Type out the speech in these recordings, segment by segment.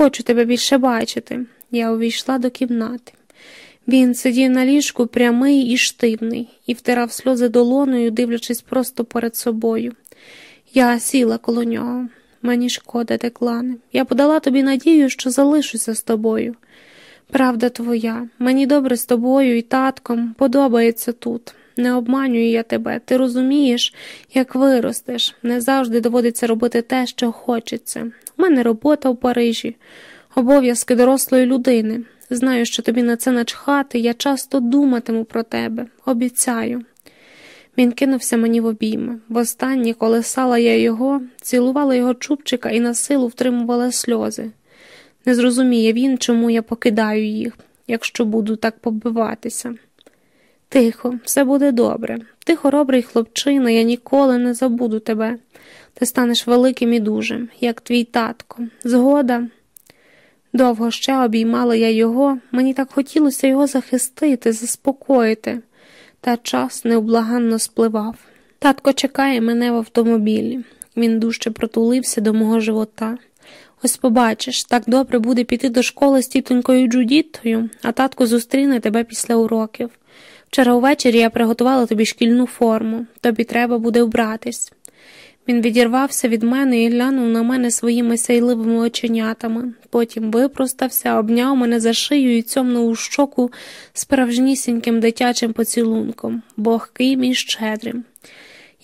хочу тебе більше бачити. Я увійшла до кімнати. Він сидів на ліжку прямий і штивний, і втирав сльози долоною, дивлячись просто перед собою. Я сіла коло нього. Мені шкода, Деклане. Я подала тобі надію, що залишуся з тобою. Правда твоя, мені добре з тобою і татком подобається тут. Не обманюю я тебе, ти розумієш, як виростеш, не завжди доводиться робити те, що хочеться. У мене робота в Парижі, обов'язки дорослої людини. Знаю, що тобі на це начхати, я часто думатиму про тебе, обіцяю. Він кинувся мені в обійми. Востаннє колесала я його, цілувала його чубчика і на силу втримувала сльози. Не зрозуміє він, чому я покидаю їх, якщо буду так побиватися. Тихо, все буде добре. Ти хоробрий хлопчина, я ніколи не забуду тебе. Ти станеш великим і дужим, як твій татко. Згода. Довго ще обіймала я його, мені так хотілося його захистити, заспокоїти, та час невблаганно спливав. Татко чекає мене в автомобілі. Він дужче протулився до мого живота. Ось побачиш, так добре буде піти до школи з тітонькою Джудіттою, а татко зустріне тебе після уроків. Вчора увечері я приготувала тобі шкільну форму, тобі треба буде вбратись. Він відірвався від мене і глянув на мене своїми сяйливими оченятами, потім випростався, обняв мене за шию і цьомнув у щоку справжнісіньким дитячим поцілунком, богким і щедрим.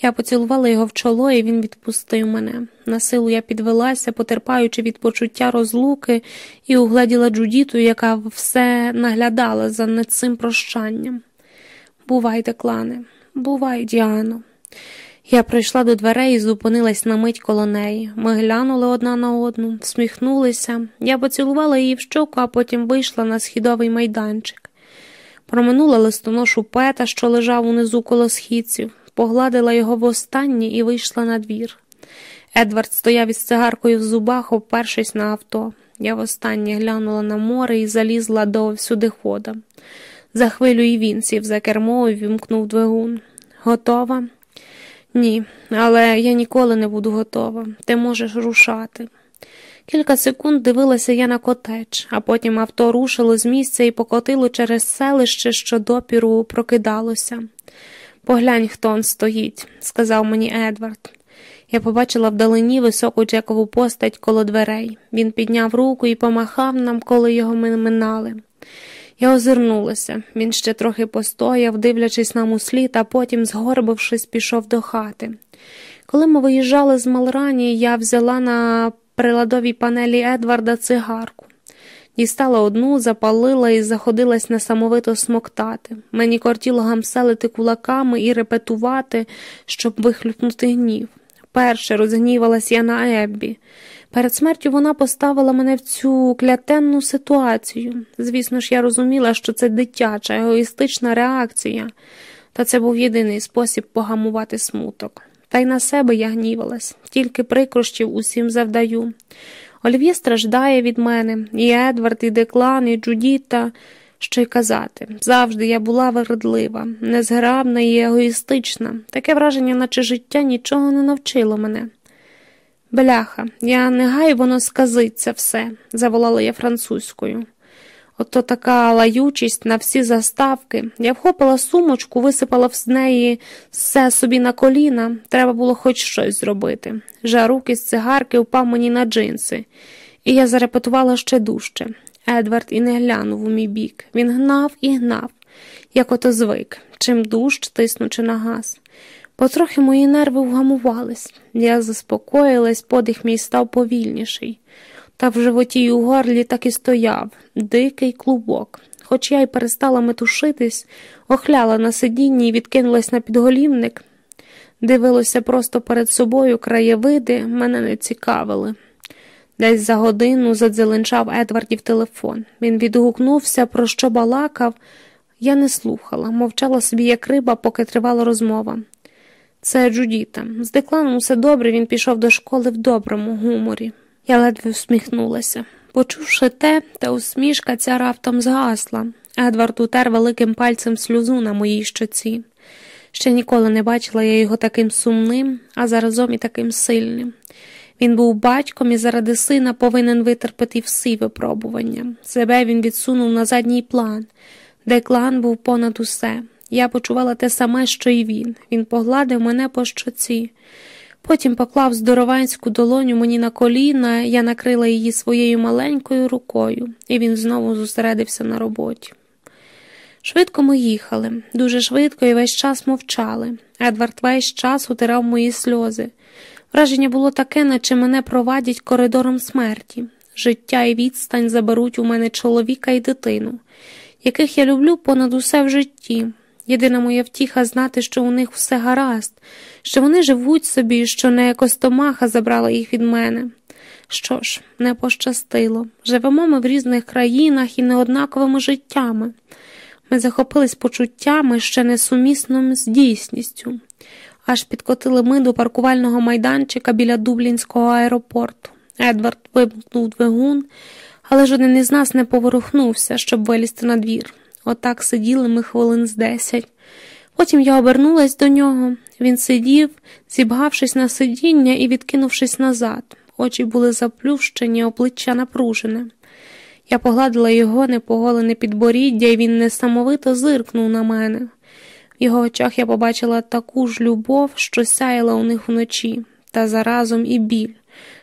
Я поцілувала його в чоло, і він відпустив мене. На силу я підвелася, потерпаючи від почуття розлуки, і угледіла Джудіту, яка все наглядала за над цим прощанням. Бувайте, клане, бувай, Діано. Я прийшла до дверей і зупинилась на мить коло неї. Ми глянули одна на одну, всміхнулися. Я поцілувала її в щоку, а потім вийшла на східовий майданчик. Проминула листоношу пета, що лежав унизу коло східців, погладила його востаннє і вийшла на двір. Едвард стояв із цигаркою в зубах, опершись на авто. Я востаннє глянула на море і залізла до всюдихода. За хвилю і він сів за кермо і вімкнув двигун. Готова? Ні, але я ніколи не буду готова. Ти можеш рушати. Кілька секунд дивилася я на котеч, а потім авто рушило з місця і покотило через селище, що допіру прокидалося. Поглянь, хто он стоїть, сказав мені Едвард. Я побачила вдалині високу Джекову постать коло дверей. Він підняв руку і помахав нам, коли його ми минали. Я озирнулася. Він ще трохи постояв, дивлячись нам у слід, а потім, згорбившись, пішов до хати. Коли ми виїжджали з Малрані, я взяла на приладовій панелі Едварда цигарку. Дістала одну, запалила і заходилась несамовито смоктати. Мені кортіло гамселити кулаками і репетувати, щоб вихлюпнути гнів. Перше розгнівалась я на Еббі. Перед смертю вона поставила мене в цю клятенну ситуацію. Звісно ж, я розуміла, що це дитяча, егоїстична реакція, та це був єдиний спосіб погамувати смуток. Та й на себе я гнівалась, тільки прикрощів усім завдаю. Олів'є страждає від мене, і Едвард, і Деклан, і Джудіта. Що й казати, завжди я була вередлива, незграбна і егоїстична. Таке враження, наче життя нічого не навчило мене. Бляха, я не гаю, воно сказиться все, заволала я французькою. Ото така лаючість на всі заставки. Я вхопила сумочку, висипала з неї все собі на коліна, треба було хоч щось зробити. Жарук із цигарки впав мені на джинси, і я зарепетувала ще дужче. Едвард і не глянув у мій бік. Він гнав і гнав, як ото звик, чим дужч тиснучи на газ. Потрохи мої нерви вгамувались. Я заспокоїлась, подих мій став повільніший. Та в животі й у горлі так і стояв дикий клубок. Хоч я й перестала метушитись, охляла на сидінні і відкинулась на підголівник. Дивилося просто перед собою краєвиди, мене не цікавили. Десь за годину задзеленчав Едвардів телефон. Він відгукнувся, про що балакав. Я не слухала, мовчала собі, як риба, поки тривала розмова. Це Джудіта. З декланом усе добре, він пішов до школи в доброму гуморі. Я ледве усміхнулася. Почувши те, та усмішка ця раптом згасла. Едвард утер великим пальцем сльозу на моїй щоці. Ще ніколи не бачила я його таким сумним, а заразом і таким сильним. Він був батьком і заради сина повинен витерпіти всі випробування. Себе він відсунув на задній план, де клан був понад усе. Я почувала те саме, що і він. Він погладив мене по щоці. Потім поклав здорованську долоню мені на коліна, я накрила її своєю маленькою рукою, і він знову зосередився на роботі. Швидко ми їхали, дуже швидко і весь час мовчали. Едвард весь час утирав мої сльози. Враження було таке, наче мене провадять коридором смерті. Життя і відстань заберуть у мене чоловіка і дитину, яких я люблю понад усе в житті. Єдина моя втіха знати, що у них все гаразд, що вони живуть собі, що не Костомаха забрала їх від мене. Що ж, не пощастило. Живемо ми в різних країнах і неоднаковими життями. Ми захопились почуттями ще несумісними з дійсністю, аж підкотили ми до паркувального майданчика біля Дублінського аеропорту. Едвард вимкнув двигун, але жоден із нас не поворухнувся, щоб вилізти на двір. Отак сиділи ми хвилин з десять. Потім я обернулась до нього. Він сидів, зібгавшись на сидіння і відкинувшись назад. Очі були заплющені, обличчя напружене. Я погладила його непоголене підборіддя, і він несамовито зиркнув на мене. В його очах я побачила таку ж любов, що сяяла у них вночі, та заразом і біль,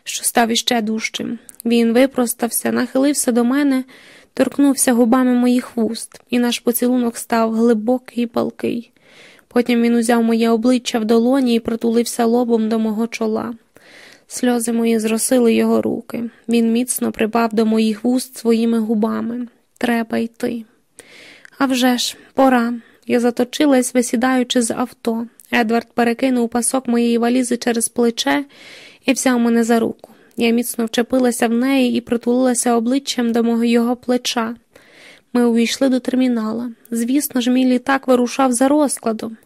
що став іще дужчим. Він випростався, нахилився до мене, торкнувся губами моїх вуст, і наш поцілунок став глибокий і палкий. Потім він узяв моє обличчя в долоні і притулився лобом до мого чола. Сльози мої зросили його руки. Він міцно припав до моїх вуст своїми губами. Треба йти. А вже ж, пора. Я заточилась, висідаючи з авто. Едвард перекинув пасок моєї валізи через плече і взяв мене за руку. Я міцно вчепилася в неї і притулилася обличчям до мого його плеча. Ми увійшли до термінала. Звісно ж, мій літак вирушав за розкладом.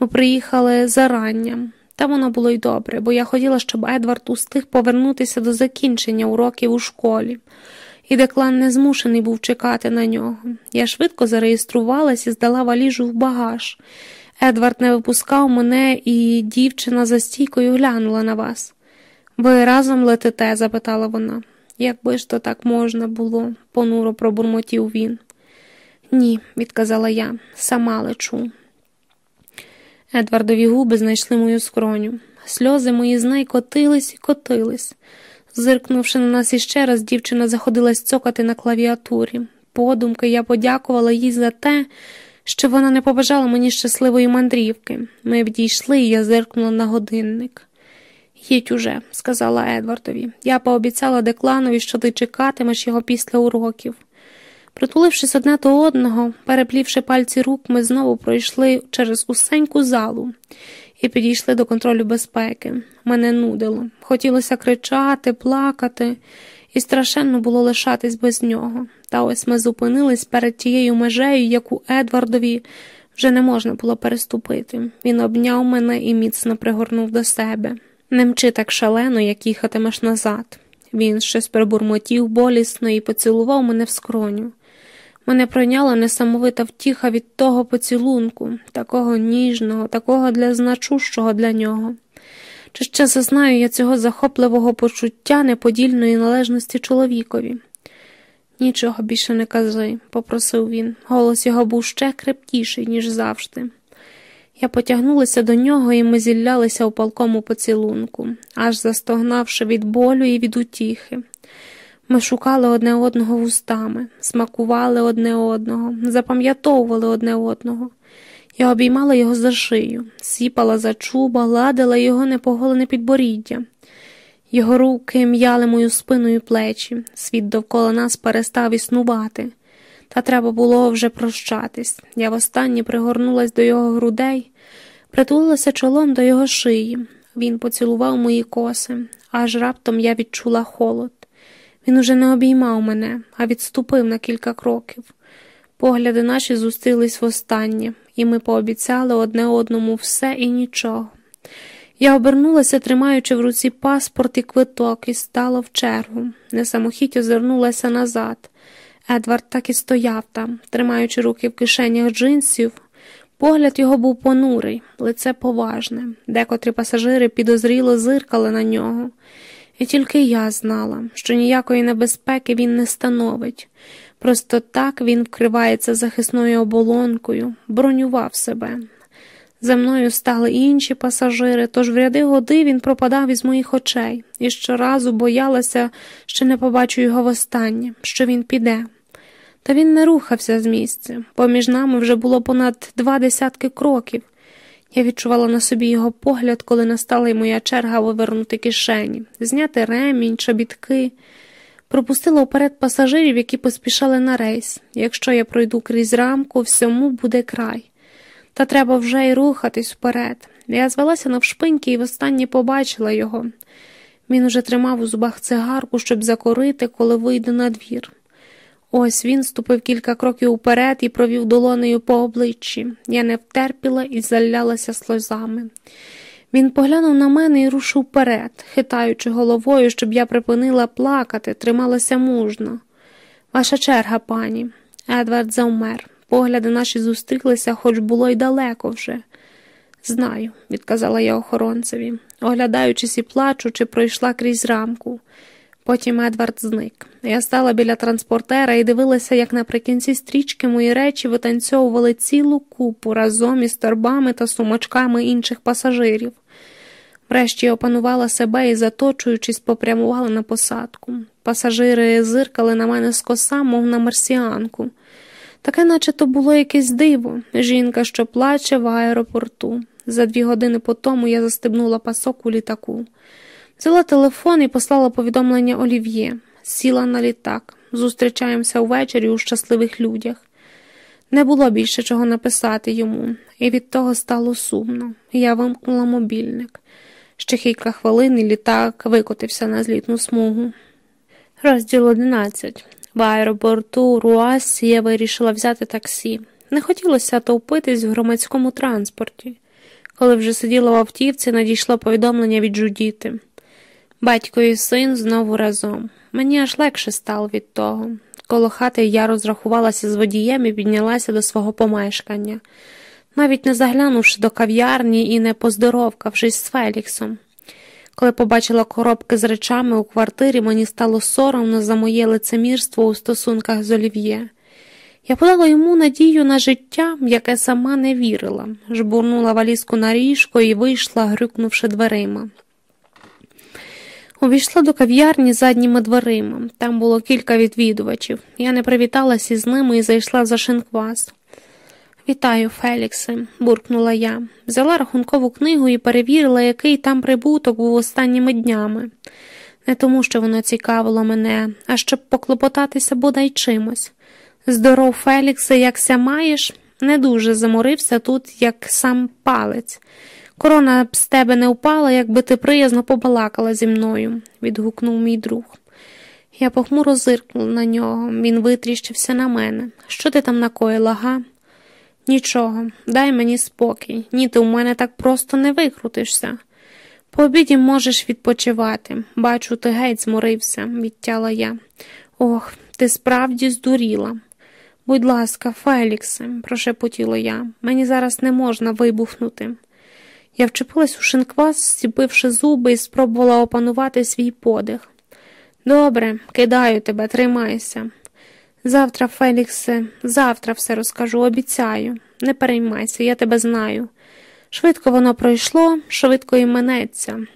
Ми приїхали заранням. Та воно було й добре, бо я хотіла, щоб Едвард устиг повернутися до закінчення уроків у школі, і деклан не змушений був чекати на нього. Я швидко зареєструвалась і здала валіжу в багаж. Едвард не випускав мене, і дівчина за стійкою глянула на вас. Ви разом летите? запитала вона. Якби ж то так можна було, понуро пробурмотів він. Ні, відказала я, сама лечу. Едвардові губи знайшли мою скроню. Сльози мої з неї котились і котились. Зиркнувши на нас іще раз, дівчина заходилась цокати на клавіатурі. Подумки я подякувала їй за те, що вона не побажала мені щасливої мандрівки. Ми відійшли, і я зиркнула на годинник. Їдь уже, сказала Едвардові. Я пообіцяла декланові, що ти чекатимеш його після уроків. Притулившись одне до одного, переплівши пальці рук, ми знову пройшли через усеньку залу і підійшли до контролю безпеки. Мене нудило. Хотілося кричати, плакати, і страшенно було лишатись без нього. Та ось ми зупинились перед тією межею, яку Едвардові вже не можна було переступити. Він обняв мене і міцно пригорнув до себе. Не мчи так шалено, як їхатимеш назад. Він щось прибурмотів болісно і поцілував мене в скроню. Мене пройняла несамовита втіха від того поцілунку, такого ніжного, такого для значущого для нього. Чи ще зазнаю я цього захопливого почуття неподільної належності чоловікові? Нічого більше не кажи, попросив він. Голос його був ще крепкіший, ніж завжди. Я потягнулася до нього, і ми зіллялися у палкому поцілунку, аж застогнавши від болю і від утіхи. Ми шукали одне одного вустами, смакували одне одного, запам'ятовували одне одного. Я обіймала його за шию, сіпала за чуба, гладила його непоголене підборіддя. Його руки м'яли мою спину і плечі, світ довкола нас перестав існувати, та треба було вже прощатись. Я востаннє пригорнулась до його грудей, притулилася чолом до його шиї. Він поцілував мої коси, аж раптом я відчула холод. Він уже не обіймав мене, а відступив на кілька кроків. Погляди наші зустрілись востаннє, і ми пообіцяли одне одному все і нічого. Я обернулася, тримаючи в руці паспорт і квиток, і стала в чергу. Несамохіть озирнулася назад. Едвард так і стояв там, тримаючи руки в кишенях джинсів. Погляд його був понурий, лице поважне, декотрі пасажири підозріло зиркали на нього. І тільки я знала, що ніякої небезпеки він не становить. Просто так він вкривається захисною оболонкою, бронював себе. За мною стали інші пасажири, тож в ряди годи він пропадав із моїх очей і щоразу боялася, що не побачу його востаннє, що він піде. Та він не рухався з місця. Поміж нами вже було понад два десятки кроків. Я відчувала на собі його погляд, коли настала й моя черга вивернути кишені, зняти ремінь, чобітки. Пропустила вперед пасажирів, які поспішали на рейс. Якщо я пройду крізь рамку, всьому буде край. Та треба вже й рухатись вперед. Я звелася навшпиньки і востаннє побачила його. Він уже тримав у зубах цигарку, щоб закорити, коли вийде на двір. Ось він ступив кілька кроків уперед і провів долонею по обличчі. Я не втерпіла і залялася сльозами. Він поглянув на мене і рушив вперед, хитаючи головою, щоб я припинила плакати, трималася мужно. Ваша черга, пані. Едвард завмер. Погляди наші зустрілися, хоч було й далеко вже. Знаю, відказала я охоронцеві, оглядаючись і плачучи, пройшла крізь рамку. Потім Едвард зник. Я стала біля транспортера і дивилася, як наприкінці стрічки мої речі витанцьовували цілу купу разом із торбами та сумочками інших пасажирів. Врешті опанувала себе і, заточуючись, попрямувала на посадку. Пасажири зиркали на мене з коса, мов на марсіанку. Таке, наче то було якесь диво, жінка, що плаче в аеропорту. За дві години по тому я застебнула пасок у літаку. Взяла телефон і послала повідомлення Олів'є, сіла на літак. Зустрічаємося ввечері у щасливих людях. Не було більше чого написати йому, і від того стало сумно. Я вимкнула мобільник. Ще кілька хвилин і літак викотився на злітну смугу. Розділ 11. В аеропорту Руасі я вирішила взяти таксі. Не хотілося товпитись в громадському транспорті. Коли вже сиділа в автівці, надійшло повідомлення від Джудіти. Батько і син знову разом. Мені аж легше стало від того. Коло хати я розрахувалася з водієм і піднялася до свого помешкання, навіть не заглянувши до кав'ярні і не поздоровкавшись з Феліксом. Коли побачила коробки з речами у квартирі, мені стало соромно за моє лицемірство у стосунках з Олів'є. Я подала йому надію на життя, в яке сама не вірила, жбурнула валізку на ріжко і вийшла, грюкнувши дверима. Увійшла до кав'ярні задніми дверима. Там було кілька відвідувачів. Я не привіталася з ними і зайшла за шинквас. Вітаю, Феліксе, буркнула я. Взяла рахункову книгу і перевірила, який там прибуток був останніми днями. Не тому, що воно цікавило мене, а щоб поклопотатися бодай чимось. Здоров, Феліксе, якся маєш, не дуже заморився тут, як сам палець. Корона б з тебе не впала, якби ти приязно побалакала зі мною, відгукнув мій друг. Я похмуро зиркнула на нього, він витріщився на мене. Що ти там накоїла, га? Нічого, дай мені спокій, ні, ти у мене так просто не викрутишся. По обіді можеш відпочивати. Бачу, ти геть зморився, відтяла я. Ох, ти справді здуріла. Будь ласка, Феліксе, прошепотіла я, мені зараз не можна вибухнути. Я вчепилась у шинквас, стіпивши зуби і спробувала опанувати свій подих. Добре, кидаю тебе, тримайся. Завтра, Феліксе, завтра все розкажу, обіцяю. Не переймайся, я тебе знаю. Швидко воно пройшло, швидко і минеться.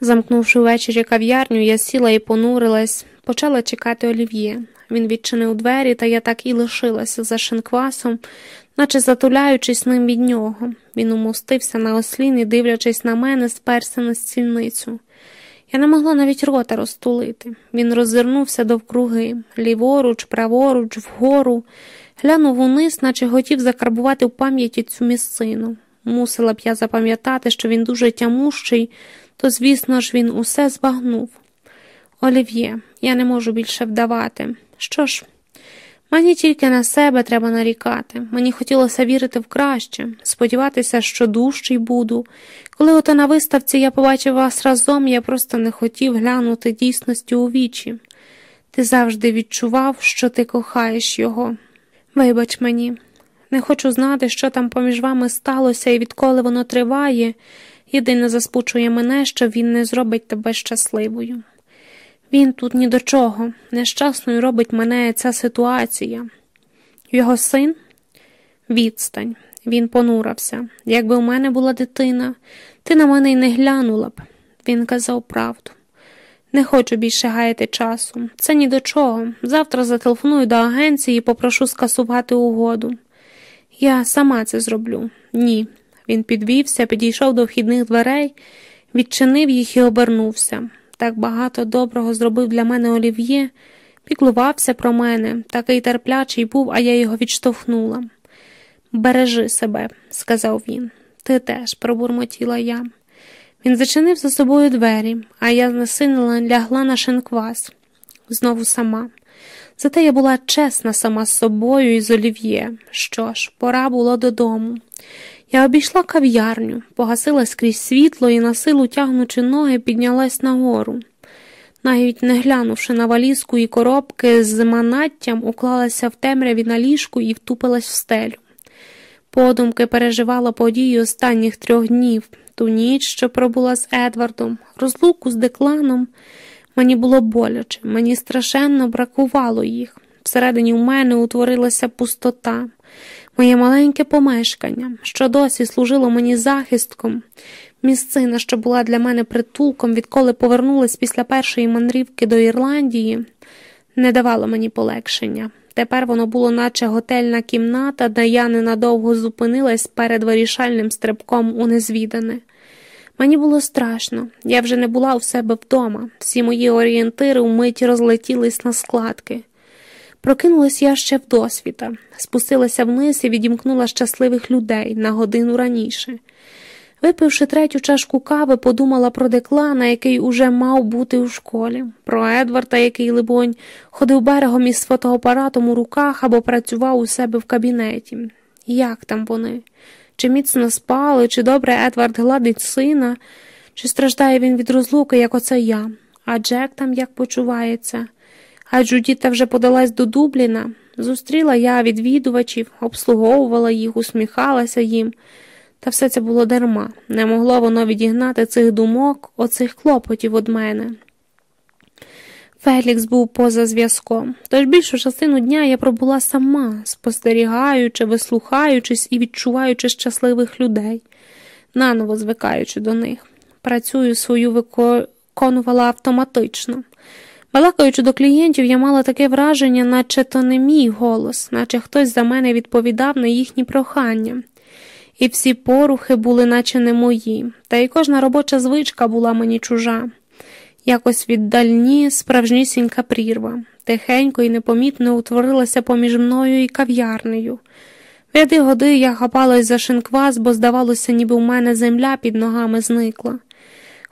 Замкнувши ввечері кав'ярню, я сіла і понурилась, почала чекати олів'є. Він відчинив двері, та я так і лишилася за шинквасом, наче затуляючись ним від нього. Він умостився на ослін і, дивлячись на мене, сперся на стільницю. Я не могла навіть рота розтулити. Він роззирнувся довкруги, ліворуч, праворуч, вгору, глянув униз, наче хотів закарбувати в пам'яті цю місцину. Мусила б я запам'ятати, що він дуже тямущий, то, звісно ж, він усе збагнув. Олів'є, я не можу більше вдавати. Що ж, мені тільки на себе треба нарікати. Мені хотілося вірити в краще, сподіватися, що дужчий буду. Коли ото на виставці я побачив вас разом, я просто не хотів глянути дійсності у вічі. Ти завжди відчував, що ти кохаєш його. Вибач мені, не хочу знати, що там поміж вами сталося і відколи воно триває. Єдине заспучує мене, що він не зробить тебе щасливою. Він тут ні до чого, нещасною робить мене ця ситуація. Його син відстань. Він понурався. Якби у мене була дитина, ти на мене й не глянула б. Він казав правду. Не хочу більше гаяти часу. Це ні до чого. Завтра зателефоную до агенції і попрошу скасувати угоду. Я сама це зроблю. Ні. Він підвівся, підійшов до вхідних дверей, відчинив їх і обернувся. Так багато доброго зробив для мене Олів'є, піклувався про мене, такий терплячий був, а я його відштовхнула. Бережи себе, сказав він. Ти теж, пробурмотіла я. Він зачинив за собою двері, а я знесинила лягла на шинквас, знову сама. Зате я була чесна сама з собою і з олів'є. Що ж, пора було додому. Я обійшла кав'ярню, погасила скрізь світло і на силу тягнучи ноги, піднялась нагору. Навіть не глянувши на валізку і коробки з манаттям, уклалася в темряві на ліжку і втупилась в стелю. Подумки переживала події останніх трьох днів, ту ніч, що пробула з Едвардом, розлуку з декланом. Мені було боляче, мені страшенно бракувало їх. Всередині у мене утворилася пустота, моє маленьке помешкання, що досі служило мені захистком, місцина, що була для мене притулком, відколи повернулась після першої мандрівки до Ірландії, не давало мені полегшення. Тепер воно було, наче готельна кімната, де я ненадовго зупинилась перед вирішальним стрибком у незвідане. Мені було страшно, я вже не була у себе вдома, всі мої орієнтири вмить розлетілись на складки. Прокинулась я ще вдосвіта, спустилася вниз і відімкнула щасливих людей на годину раніше. Випивши третю чашку кави, подумала про деклана, який уже мав бути у школі, про Едварда, який, либонь, ходив берегом із фотоапаратом у руках або працював у себе в кабінеті. Як там вони? Чи міцно спали, чи добре Едвард гладить сина, чи страждає він від розлуки, як оце я, а Джек там як почувається. А Джудіта вже подалась до Дубліна. Зустріла я відвідувачів, обслуговувала їх, усміхалася їм. Та все це було дарма, не могло воно відігнати цих думок, оцих клопотів від мене. Фелікс був поза зв'язком, тож більшу частину дня я пробула сама, спостерігаючи, вислухаючись і відчуваючи щасливих людей, наново звикаючи до них. Працюю свою виконувала автоматично. Балакаючи до клієнтів, я мала таке враження, наче то не мій голос, наче хтось за мене відповідав на їхні прохання і всі порухи були, наче не мої, та й кожна робоча звичка була мені чужа. Якось віддальні справжнісінька прірва, тихенько і непомітно утворилася поміж мною і кав'ярнею. В годи я хапалась за шинквас, бо, здавалося, ніби у мене земля під ногами зникла.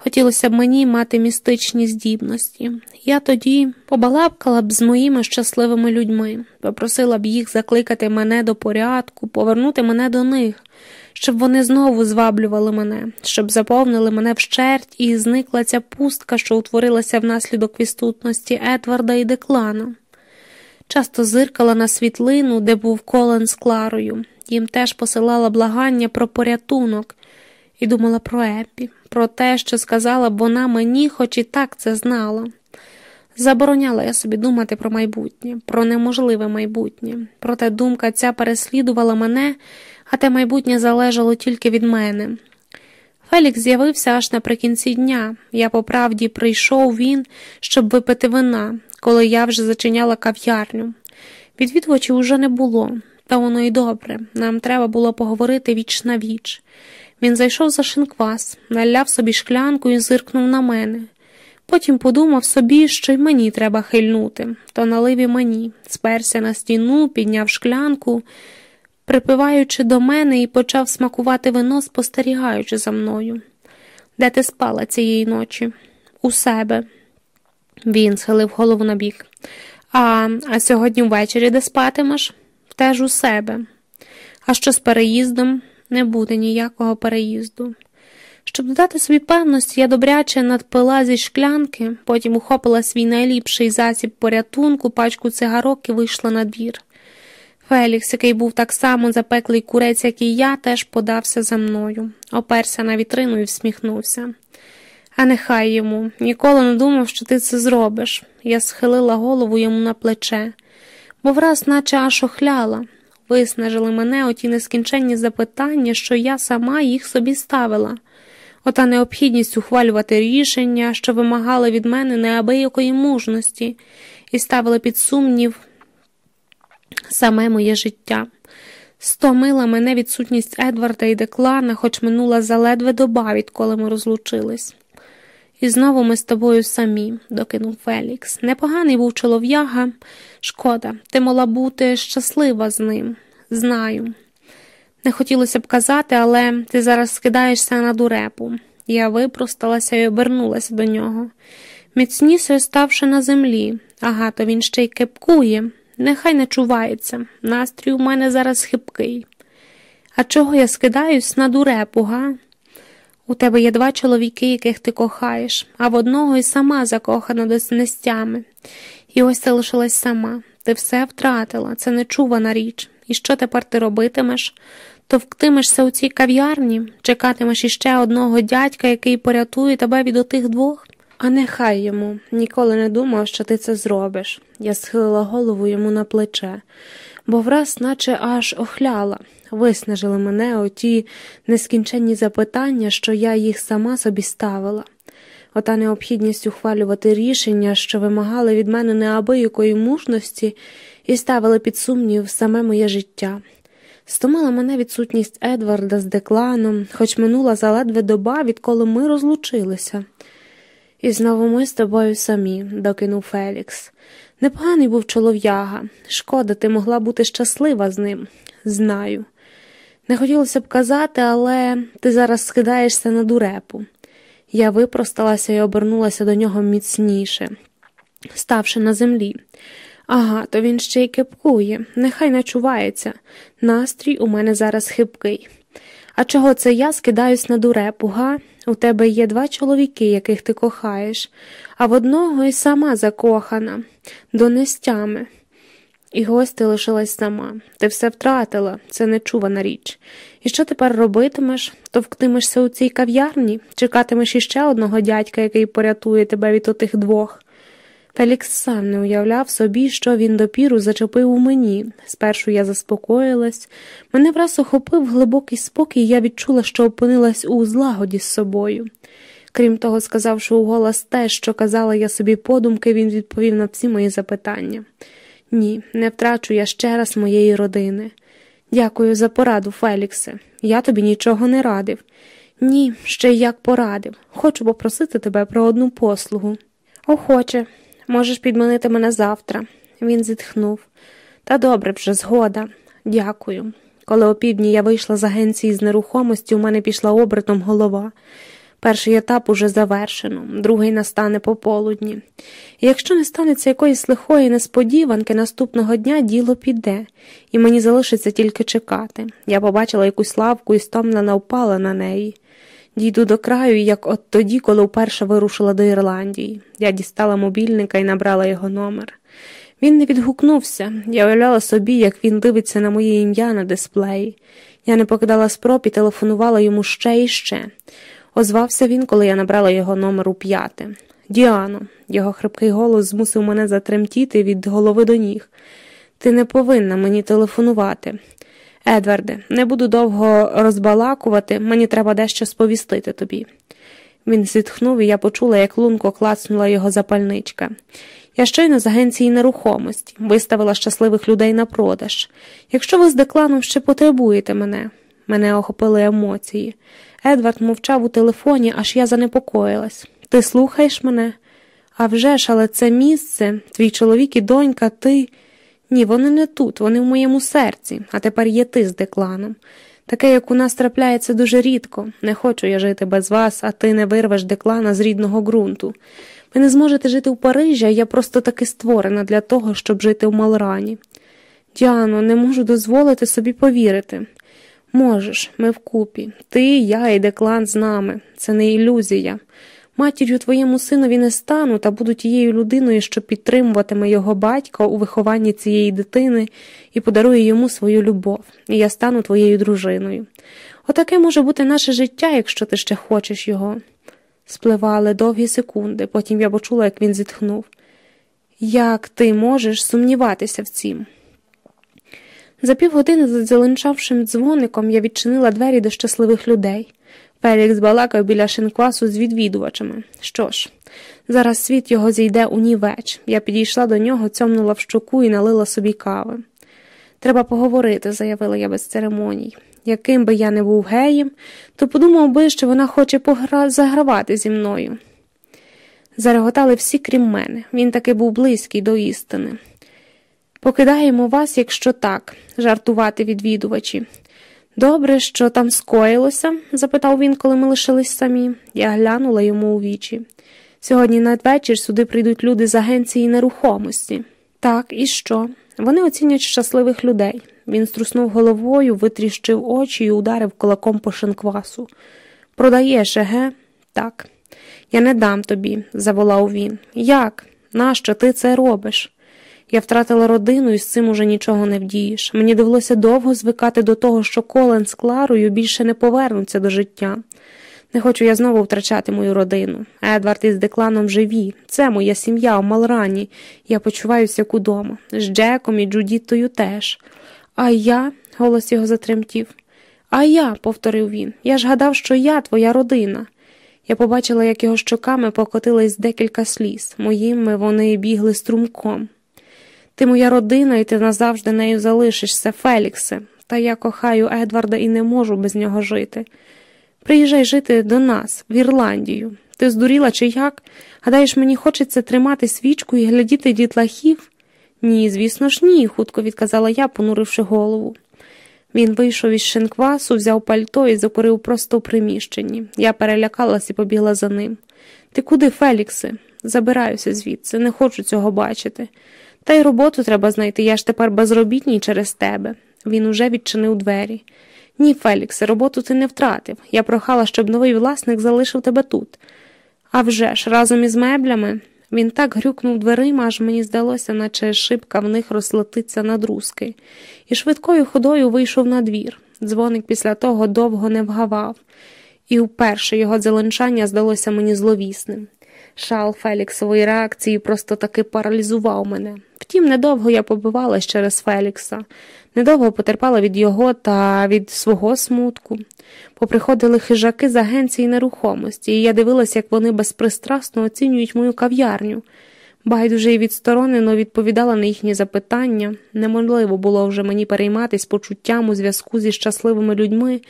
Хотілося б мені мати містичні здібності. Я тоді побалабкала б з моїми щасливими людьми, попросила б їх закликати мене до порядку, повернути мене до них, щоб вони знову зваблювали мене, щоб заповнили мене вщерть і зникла ця пустка, що утворилася внаслідок відсутності Едварда і Деклана. Часто зиркала на світлину, де був колен з Кларою, їм теж посилала благання про порятунок і думала про Епі, про те, що сказала б вона мені, хоч і так це знала. Забороняла я собі думати про майбутнє, про неможливе майбутнє, проте думка ця переслідувала мене, а те майбутнє залежало тільки від мене. Фелікс з'явився аж наприкінці дня. Я по правді прийшов він, щоб випити вина, коли я вже зачиняла кав'ярню. Відвідувачів уже не було, та воно й добре. Нам треба було поговорити віч на віч. Він зайшов за шинквас, наляв собі шклянку і зиркнув на мене. Потім подумав собі, що й мені треба хильнути, то налив і мені, сперся на стіну, підняв шклянку, припиваючи до мене і почав смакувати вино, спостерігаючи за мною. Де ти спала цієї ночі? У себе. Він схилив голову на бік. А, а сьогодні ввечері де спатимеш? Теж у себе. А що з переїздом? Не буде ніякого переїзду. Щоб додати собі певності, я добряче надпила зі шклянки, потім ухопила свій найліпший засіб порятунку, пачку цигарок і вийшла на двір. Фелікс, який був так само запеклий курець, як і я, теж подався за мною, оперся на вітрину і всміхнувся. А нехай йому, ніколи не думав, що ти це зробиш. Я схилила голову йому на плече, бо враз, наче аж охляла. Виснажили мене оті нескінченні запитання, що я сама їх собі ставила. Ота необхідність ухвалювати рішення, що вимагали від мене неабиякої мужності, і ставили під сумнів саме моє життя. Стомила мене відсутність Едварда і Деклана, хоч минула заледве доба, відколи ми розлучились. І знову ми з тобою самі, докинув Фелікс. Непоганий був чолов'яга. Шкода, ти могла бути щаслива з ним. Знаю. Не хотілося б казати, але ти зараз скидаєшся на дурепу. Я випросталася і обернулася до нього. Міцніше ставши на землі. Ага, то він ще й кепкує. Нехай не чувається. Настрій у мене зараз хибкий. А чого я скидаюсь на дурепу, га? У тебе є два чоловіки, яких ти кохаєш, а в одного і сама закохана до снестями. І ось ти лишилась сама. Ти все втратила, це нечувана річ. І що тепер ти робитимеш? Товктимешся у цій кав'ярні, чекатимеш іще одного дядька, який порятує тебе від отих двох? А нехай йому ніколи не думав, що ти це зробиш. Я схилила голову йому на плече, бо враз, наче аж охляла, виснажили мене оті нескінченні запитання, що я їх сама собі ставила. Ота необхідність ухвалювати рішення, що вимагали від мене неабиякої мужності, і ставили під сумнів саме моє життя. Стомила мене відсутність Едварда з декланом, хоч минула заледве доба, відколи ми розлучилися. І знову ми з тобою самі, докинув Фелікс. Непоганий був чолов'яга. Шкода, ти могла бути щаслива з ним. Знаю. Не хотілося б казати, але ти зараз скидаєшся на дурепу. Я випросталася і обернулася до нього міцніше, ставши на землі. Ага, то він ще й кепкує, нехай начувається. Настрій у мене зараз хибкий. А чого це я скидаюсь на дурепу, га? У тебе є два чоловіки, яких ти кохаєш, а в одного й сама закохана, донестями. І гості лишилась сама. Ти все втратила, це нечувана річ. І що тепер робитимеш? Товктимешся у цій кав'ярні, чекатимеш іще одного дядька, який порятує тебе від отих двох. Фелікс сам не уявляв собі, що він допіру зачепив у мені. Спершу я заспокоїлась, мене враз охопив глибокий спокій, і я відчула, що опинилась у злагоді з собою. Крім того, сказавши у голос те, що казала я собі подумки, він відповів на всі мої запитання. Ні, не втрачу я ще раз моєї родини. Дякую за пораду, Феліксе. Я тобі нічого не радив. Ні, ще як порадив. Хочу попросити тебе про одну послугу. Охоче. Можеш підмінити мене завтра. Він зітхнув. Та добре вже згода. Дякую. Коли опівдні я вийшла з агенції з нерухомості, у мене пішла обертом голова. Перший етап уже завершено, другий настане пополудні. Якщо не станеться якоїсь лихої несподіванки, наступного дня діло піде, і мені залишиться тільки чекати. Я побачила якусь лавку і стомлена впала на неї. Дійду до краю, як от тоді, коли вперше вирушила до Ірландії. Я дістала мобільника і набрала його номер. Він не відгукнувся, я уявляла собі, як він дивиться на моє ім'я на дисплеї. Я не покидала спроб і телефонувала йому ще і ще. Озвався він, коли я набрала його номер у п'яте. Діано, його хрипкий голос змусив мене затремтіти від голови до ніг. Ти не повинна мені телефонувати. Едварде, не буду довго розбалакувати, мені треба дещо сповістити тобі. Він зітхнув, і я почула, як лунко клацнула його запальничка. Я щойно з агенції нерухомості виставила щасливих людей на продаж. Якщо ви з декланом ще потребуєте мене, мене охопили емоції. Едвард мовчав у телефоні, аж я занепокоїлась. Ти слухаєш мене? «А вже ж, але це місце, твій чоловік і донька, ти. Ні, вони не тут, вони в моєму серці, а тепер є ти з декланом. Таке, як у нас трапляється дуже рідко. Не хочу я жити без вас, а ти не вирвеш деклана з рідного ґрунту. Ви не зможете жити в Парижі, а я просто таки створена для того, щоб жити в Малрані. Діано, не можу дозволити собі повірити. Можеш, ми вкупі. Ти, я і деклан з нами. Це не ілюзія. Матір'ю твоєму синові не стану та буду тією людиною, що підтримуватиме його батька у вихованні цієї дитини і подарує йому свою любов, і я стану твоєю дружиною. Отаке може бути наше життя, якщо ти ще хочеш його. Спливали довгі секунди, потім я почула, як він зітхнув. Як ти можеш сумніватися в цім? За півгодини зеленчавшим дзвоником я відчинила двері до щасливих людей. Фелікс балакав біля шинквасу з відвідувачами. Що ж, зараз світ його зійде у нівеч. Я підійшла до нього, цьомнула в щоку і налила собі кави. Треба поговорити, заявила я без церемоній. Яким би я не був геєм, то подумав би, що вона хоче погра... загравати зі мною. Зареготали всі, крім мене. Він таки був близький до істини. Покидаємо вас, якщо так, жартувати відвідувачі. Добре, що там скоїлося? запитав він, коли ми лишились самі. Я глянула йому у вічі. Сьогодні надвечір сюди прийдуть люди з агенції нерухомості. Так, і що? Вони оцінять щасливих людей. Він струснув головою, витріщив очі і ударив кулаком по шинквасу. Продаєш, еге? Так. Я не дам тобі, заволав він. Як? Нащо ти це робиш? Я втратила родину і з цим уже нічого не вдієш. Мені довелося довго звикати до того, що Колен з Кларою більше не повернуться до життя. Не хочу я знову втрачати мою родину. Едвард із Декланом живі. Це моя сім'я у Малрані. Я почуваюся як удома. З Джеком і Джудіттою теж. А я, голос його затремтів. А я, повторив він, я ж гадав, що я твоя родина. Я побачила, як його щоками покотились декілька сліз. Моїми вони бігли струмком. Ти моя родина, і ти назавжди нею залишишся, Феліксе, та я кохаю Едварда і не можу без нього жити. Приїжджай жити до нас, в Ірландію. Ти здуріла чи як? Гадаєш, мені хочеться тримати свічку і глядіти дітлахів? Ні, звісно ж, ні, хутко відказала я, понуривши голову. Він вийшов із шинквасу, взяв пальто і закурив просто в приміщенні. Я перелякалась і побігла за ним. Ти куди, Феліксе? Забираюся звідси, не хочу цього бачити. Та й роботу треба знайти, я ж тепер безробітній через тебе. Він уже відчинив двері. Ні, Феліксе, роботу ти не втратив. Я прохала, щоб новий власник залишив тебе тут. А вже ж, разом із меблями. Він так грюкнув дверима, аж мені здалося, наче шибка в них розлетиться на друзки, і швидкою ходою вийшов на двір. Дзвоник після того довго не вгавав, і вперше його зеленчання здалося мені зловісним. Шал Феліксової реакції просто таки паралізував мене. Втім, недовго я побивалась через Фелікса, недовго потерпала від його та від свого смутку. Поприходили хижаки з агенції нерухомості, і я дивилася, як вони безпристрасно оцінюють мою кав'ярню. Байдуже і відсторонено відповідала на їхні запитання. Неможливо було вже мені перейматись почуттям у зв'язку зі щасливими людьми,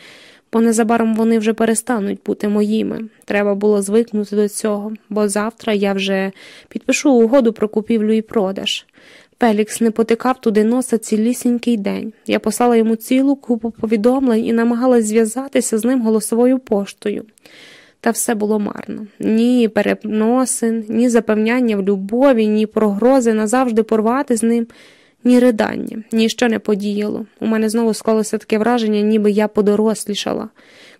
бо незабаром вони вже перестануть бути моїми. Треба було звикнути до цього, бо завтра я вже підпишу угоду про купівлю і продаж. Фелікс не потикав туди носа цілісінький день. Я послала йому цілу купу повідомлень і намагалась зв'язатися з ним голосовою поштою. Та все було марно. Ні переносин, ні запевняння в любові, ні прогрози назавжди порвати з ним, ні ридання, ніщо не подіяло. У мене знову склалося таке враження, ніби я подорослішала.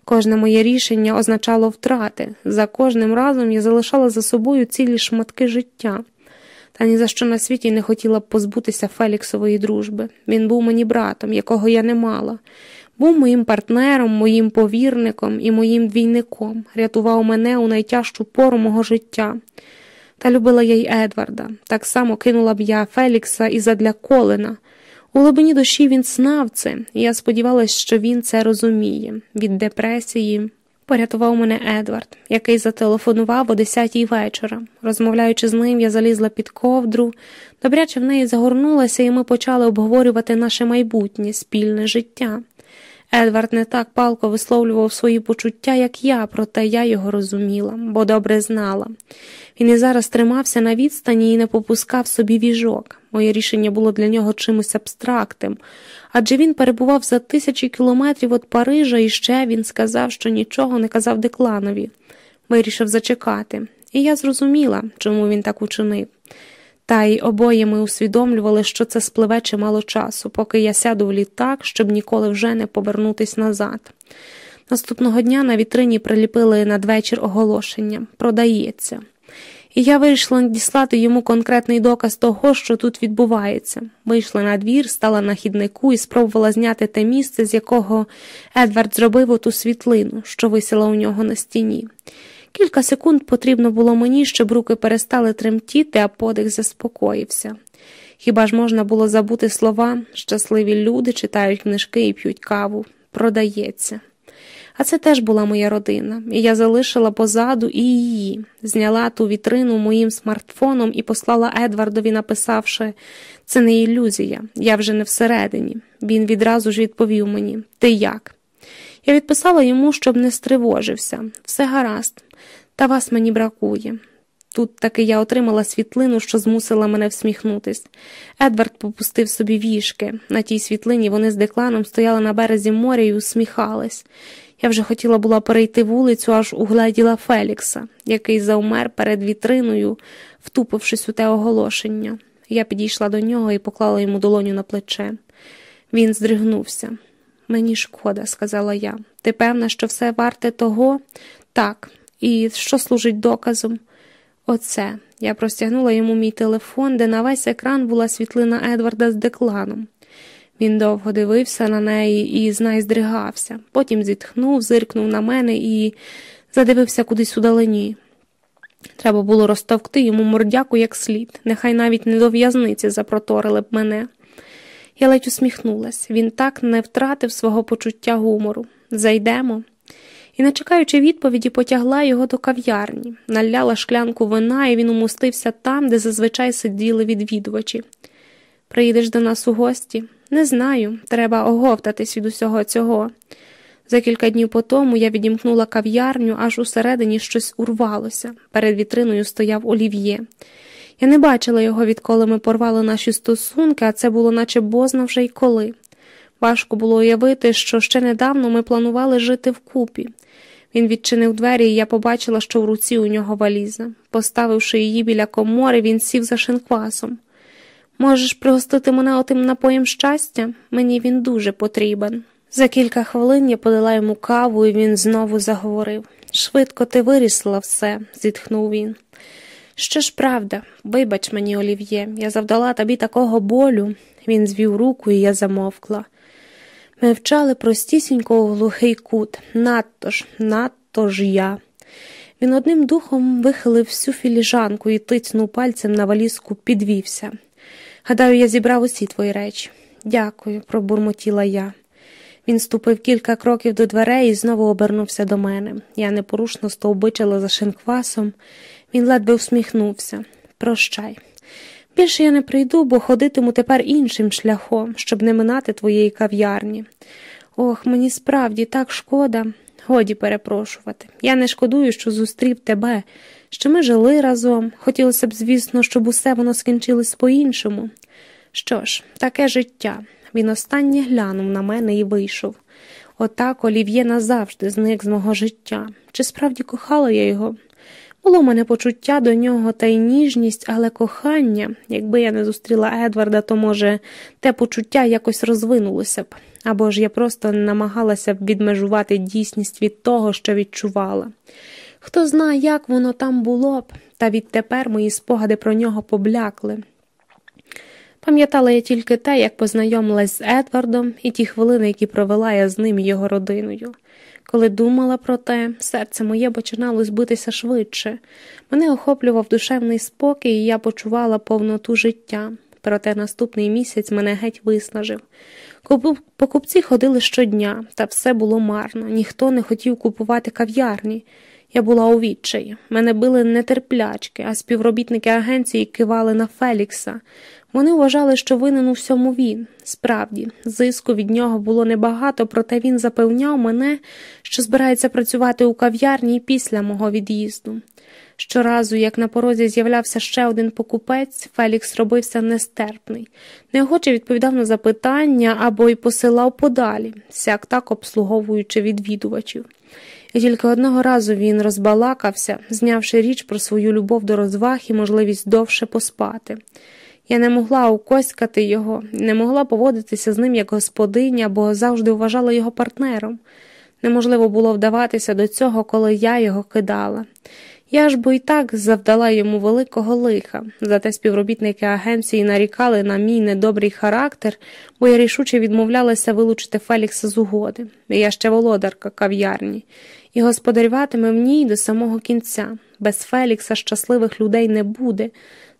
Кожне моє рішення означало втрати. За кожним разом я залишала за собою цілі шматки життя та ні за що на світі не хотіла б позбутися Феліксової дружби. Він був мені братом, якого я не мала, був моїм партнером, моїм повірником і моїм двійником, рятував мене у найтяжчу пору мого життя. Та любила я й Едварда, так само кинула б я Фелікса і задля Колена. У глибині душі він знав це, і я сподівалася, що він це розуміє від депресії. Порятував мене Едвард, який зателефонував о десятій вечора. Розмовляючи з ним, я залізла під ковдру, добряче в неї загорнулася, і ми почали обговорювати наше майбутнє спільне життя. Едвард не так палко висловлював свої почуття, як я, проте я його розуміла, бо добре знала. Він і зараз тримався на відстані і не попускав собі віжок. Моє рішення було для нього чимось абстрактним, адже він перебував за тисячі кілометрів від Парижа, і ще він сказав, що нічого не казав Декланові. Вирішив зачекати, і я зрозуміла, чому він так учинив. Та й обоє ми усвідомлювали, що це спливе чимало часу, поки я сяду в літак, щоб ніколи вже не повернутись назад. Наступного дня на вітрині приліпили надвечір оголошення продається. І я вирішила надіслати йому конкретний доказ того, що тут відбувається. Вийшла на двір, стала на хіднику і спробувала зняти те місце, з якого Едвард зробив оту світлину, що висіла у нього на стіні. Кілька секунд потрібно було мені, щоб руки перестали тремтіти, а подих заспокоївся. Хіба ж можна було забути слова щасливі люди читають книжки і п'ють каву, продається. А це теж була моя родина, і я залишила позаду і її, зняла ту вітрину моїм смартфоном і послала Едвардові, написавши це не ілюзія, я вже не всередині. Він відразу ж відповів мені Ти як? Я відписала йому, щоб не стривожився. Все гаразд, та вас мені бракує. Тут таки я отримала світлину, що змусила мене всміхнутись. Едвард попустив собі вішки. На тій світлині вони з декланом стояли на березі моря і усміхались. Я вже хотіла була перейти вулицю, аж угледіла Фелікса, який заумер перед вітриною, втупившись у те оголошення. Я підійшла до нього і поклала йому долоню на плече. Він здригнувся. Мені шкода, сказала я. Ти певна, що все варте того? Так, і що служить доказом? Оце. Я простягнула йому мій телефон, де на весь екран була світлина Едварда з декланом. Він довго дивився на неї і знай здригався, потім зітхнув, зиркнув на мене і задивився кудись удалині. Треба було розтовкти йому мордяку як слід, нехай навіть не до в'язниці запроторили б мене. Я ледь усміхнулась, він так не втратив свого почуття гумору. Зайдемо. І, не чекаючи відповіді, потягла його до кав'ярні, наляла шклянку вина, і він умостився там, де зазвичай сиділи відвідувачі. Приїдеш до нас у гості? Не знаю, треба оговтатись від усього цього. За кілька днів по тому я відімкнула кав'ярню, аж усередині щось урвалося. Перед вітриною стояв олів'є. Я не бачила його, відколи ми порвали наші стосунки, а це було наче бозна вже й коли. Важко було уявити, що ще недавно ми планували жити вкупі. Він відчинив двері, і я побачила, що в руці у нього валіза. Поставивши її біля комори, він сів за шинквасом. Можеш пригостити мене отим напоєм щастя? Мені він дуже потрібен. За кілька хвилин я подала йому каву, і він знову заговорив. Швидко ти вирісла все, зітхнув він. Що ж правда, вибач мені, Олів'є, я завдала тобі такого болю. Він звів руку, і я замовкла. Ми вчали простісінько у глухий кут, надто ж, надто ж я. Він одним духом вихилив всю філіжанку і тицнув пальцем на валізку, підвівся. Гадаю, я зібрав усі твої речі. Дякую, пробурмотіла я. Він ступив кілька кроків до дверей і знову обернувся до мене. Я непорушно стовбичила за шинквасом. Він ледве усміхнувся. Прощай. Більше я не прийду, бо ходитиму тепер іншим шляхом, щоб не минати твоєї кав'ярні. Ох, мені справді так шкода. Годі перепрошувати. Я не шкодую, що зустрів тебе, що ми жили разом. Хотілося б, звісно, щоб усе воно скінчилось по-іншому. Що ж, таке життя. Він останнє глянув на мене і вийшов. Отак Олів'є назавжди зник з мого життя. Чи справді кохала я його? Було мене почуття до нього та й ніжність, але кохання, якби я не зустріла Едварда, то, може, те почуття якось розвинулося б, або ж я просто намагалася б відмежувати дійсність від того, що відчувала. Хто знає, як воно там було б, та відтепер мої спогади про нього поблякли. Пам'ятала я тільки те, як познайомилась з Едвардом і ті хвилини, які провела я з ним і його родиною. Коли думала про те, серце моє починало збитися швидше. Мене охоплював душевний спокій, і я почувала повноту життя. Проте наступний місяць мене геть виснажив. Покупці ходили щодня, та все було марно, ніхто не хотів купувати кав'ярні. Я була у відчаї. Мене били нетерплячки, а співробітники агенції кивали на Фелікса. Вони вважали, що винен у всьому він. Справді, зиску від нього було небагато, проте він запевняв мене, що збирається працювати у кав'ярні після мого від'їзду. Щоразу, як на порозі з'являвся ще один покупець, Фелікс робився нестерпний, неохоче відповідав на запитання або й посилав подалі, сяк так обслуговуючи відвідувачів. І тільки одного разу він розбалакався, знявши річ про свою любов до розваг і можливість довше поспати. Я не могла укоськати його, не могла поводитися з ним як господиня, бо завжди вважала його партнером. Неможливо було вдаватися до цього, коли я його кидала. Я ж бо і так завдала йому великого лиха, зате співробітники агенції нарікали на мій недобрий характер, бо я рішуче відмовлялася вилучити Фелікса з угоди. Я ще володарка кав'ярні, і господарюватиме в ній до самого кінця. Без Фелікса щасливих людей не буде.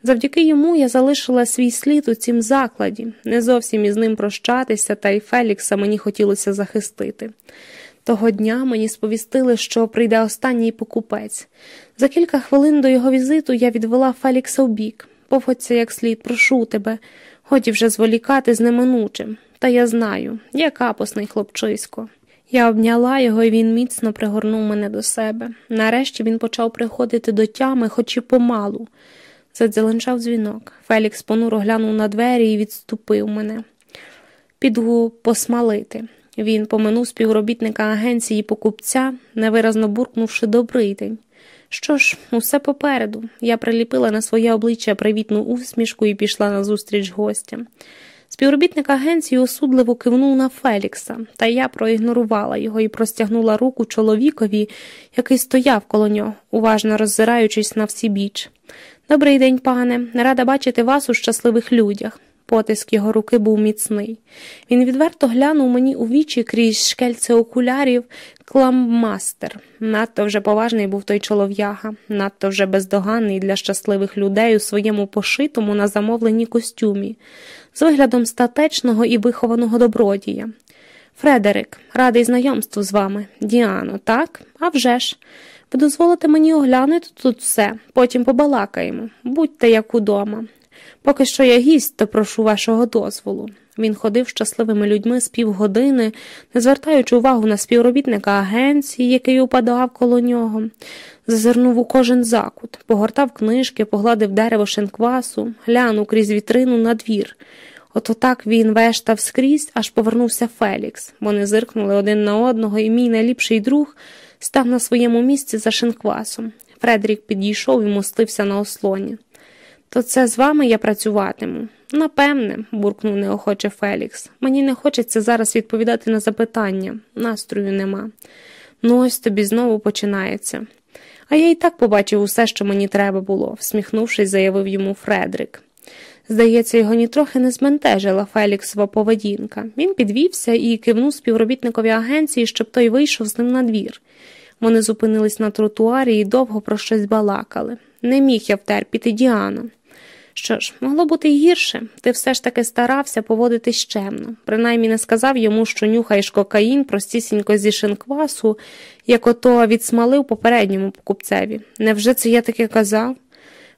Завдяки йому я залишила свій слід у цім закладі, не зовсім із ним прощатися, та й Фелікса мені хотілося захистити. Того дня мені сповістили, що прийде останній покупець. За кілька хвилин до його візиту я відвела Фелікса в бік. Поводься як слід, прошу тебе, годі вже зволікати з неминучим. Та я знаю, я капосний хлопчисько. Я обняла його, і він міцно пригорнув мене до себе. Нарешті він почав приходити до тями, хоч і помалу. Задзеленчав дзвінок. Фелікс понуро глянув на двері і відступив мене. Піду посмалити. Він поминув співробітника агенції покупця, невиразно буркнувши добрий день. Що ж, усе попереду. Я приліпила на своє обличчя привітну усмішку і пішла назустріч гостям. Співробітник агенції осудливо кивнув на Фелікса, та я проігнорувала його і простягнула руку чоловікові, який стояв коло нього, уважно роззираючись на всі біч. Добрий день, пане, рада бачити вас у щасливих людях. Потиск його руки був міцний. Він відверто глянув мені у вічі крізь шкельце окулярів кламмастер. Надто вже поважний був той чолов'яга, надто вже бездоганний для щасливих людей у своєму пошитому на замовленні костюмі, з виглядом статечного і вихованого добродія. Фредерик, радий знайомству з вами. Діано, так? А вже ж. Ви дозволите мені оглянути тут все, потім побалакаємо. Будьте як удома. Поки що я гість, то прошу вашого дозволу. Він ходив щасливими людьми з півгодини, не звертаючи увагу на співробітника агенції, який упадав коло нього, зазирнув у кожен закут, погортав книжки, погладив дерево шинквасу, глянув крізь вітрину на двір. Ото так він вештав скрізь, аж повернувся Фелікс. Вони зиркнули один на одного, і мій найліпший друг став на своєму місці за шинквасом. Фредерік підійшов і мостився на ослоні. То це з вами я працюватиму. Напевне, буркнув неохоче Фелікс. Мені не хочеться зараз відповідати на запитання, настрою нема. Ну, ось тобі знову починається. А я і так побачив усе, що мені треба було, всміхнувшись, заявив йому Фредрик. Здається, його нітрохи не збентежила Феліксова поведінка. Він підвівся і кивнув співробітникові агенції, щоб той вийшов з ним на двір. Вони зупинились на тротуарі і довго про щось балакали. Не міг я втерпіти Діану. Що ж, могло бути гірше, ти все ж таки старався поводитись чемно. Принаймні не сказав йому, що нюхаєш кокаїн простісінько зі шинквасу, як ото відсмалив попередньому покупцеві. Невже це я таке казав?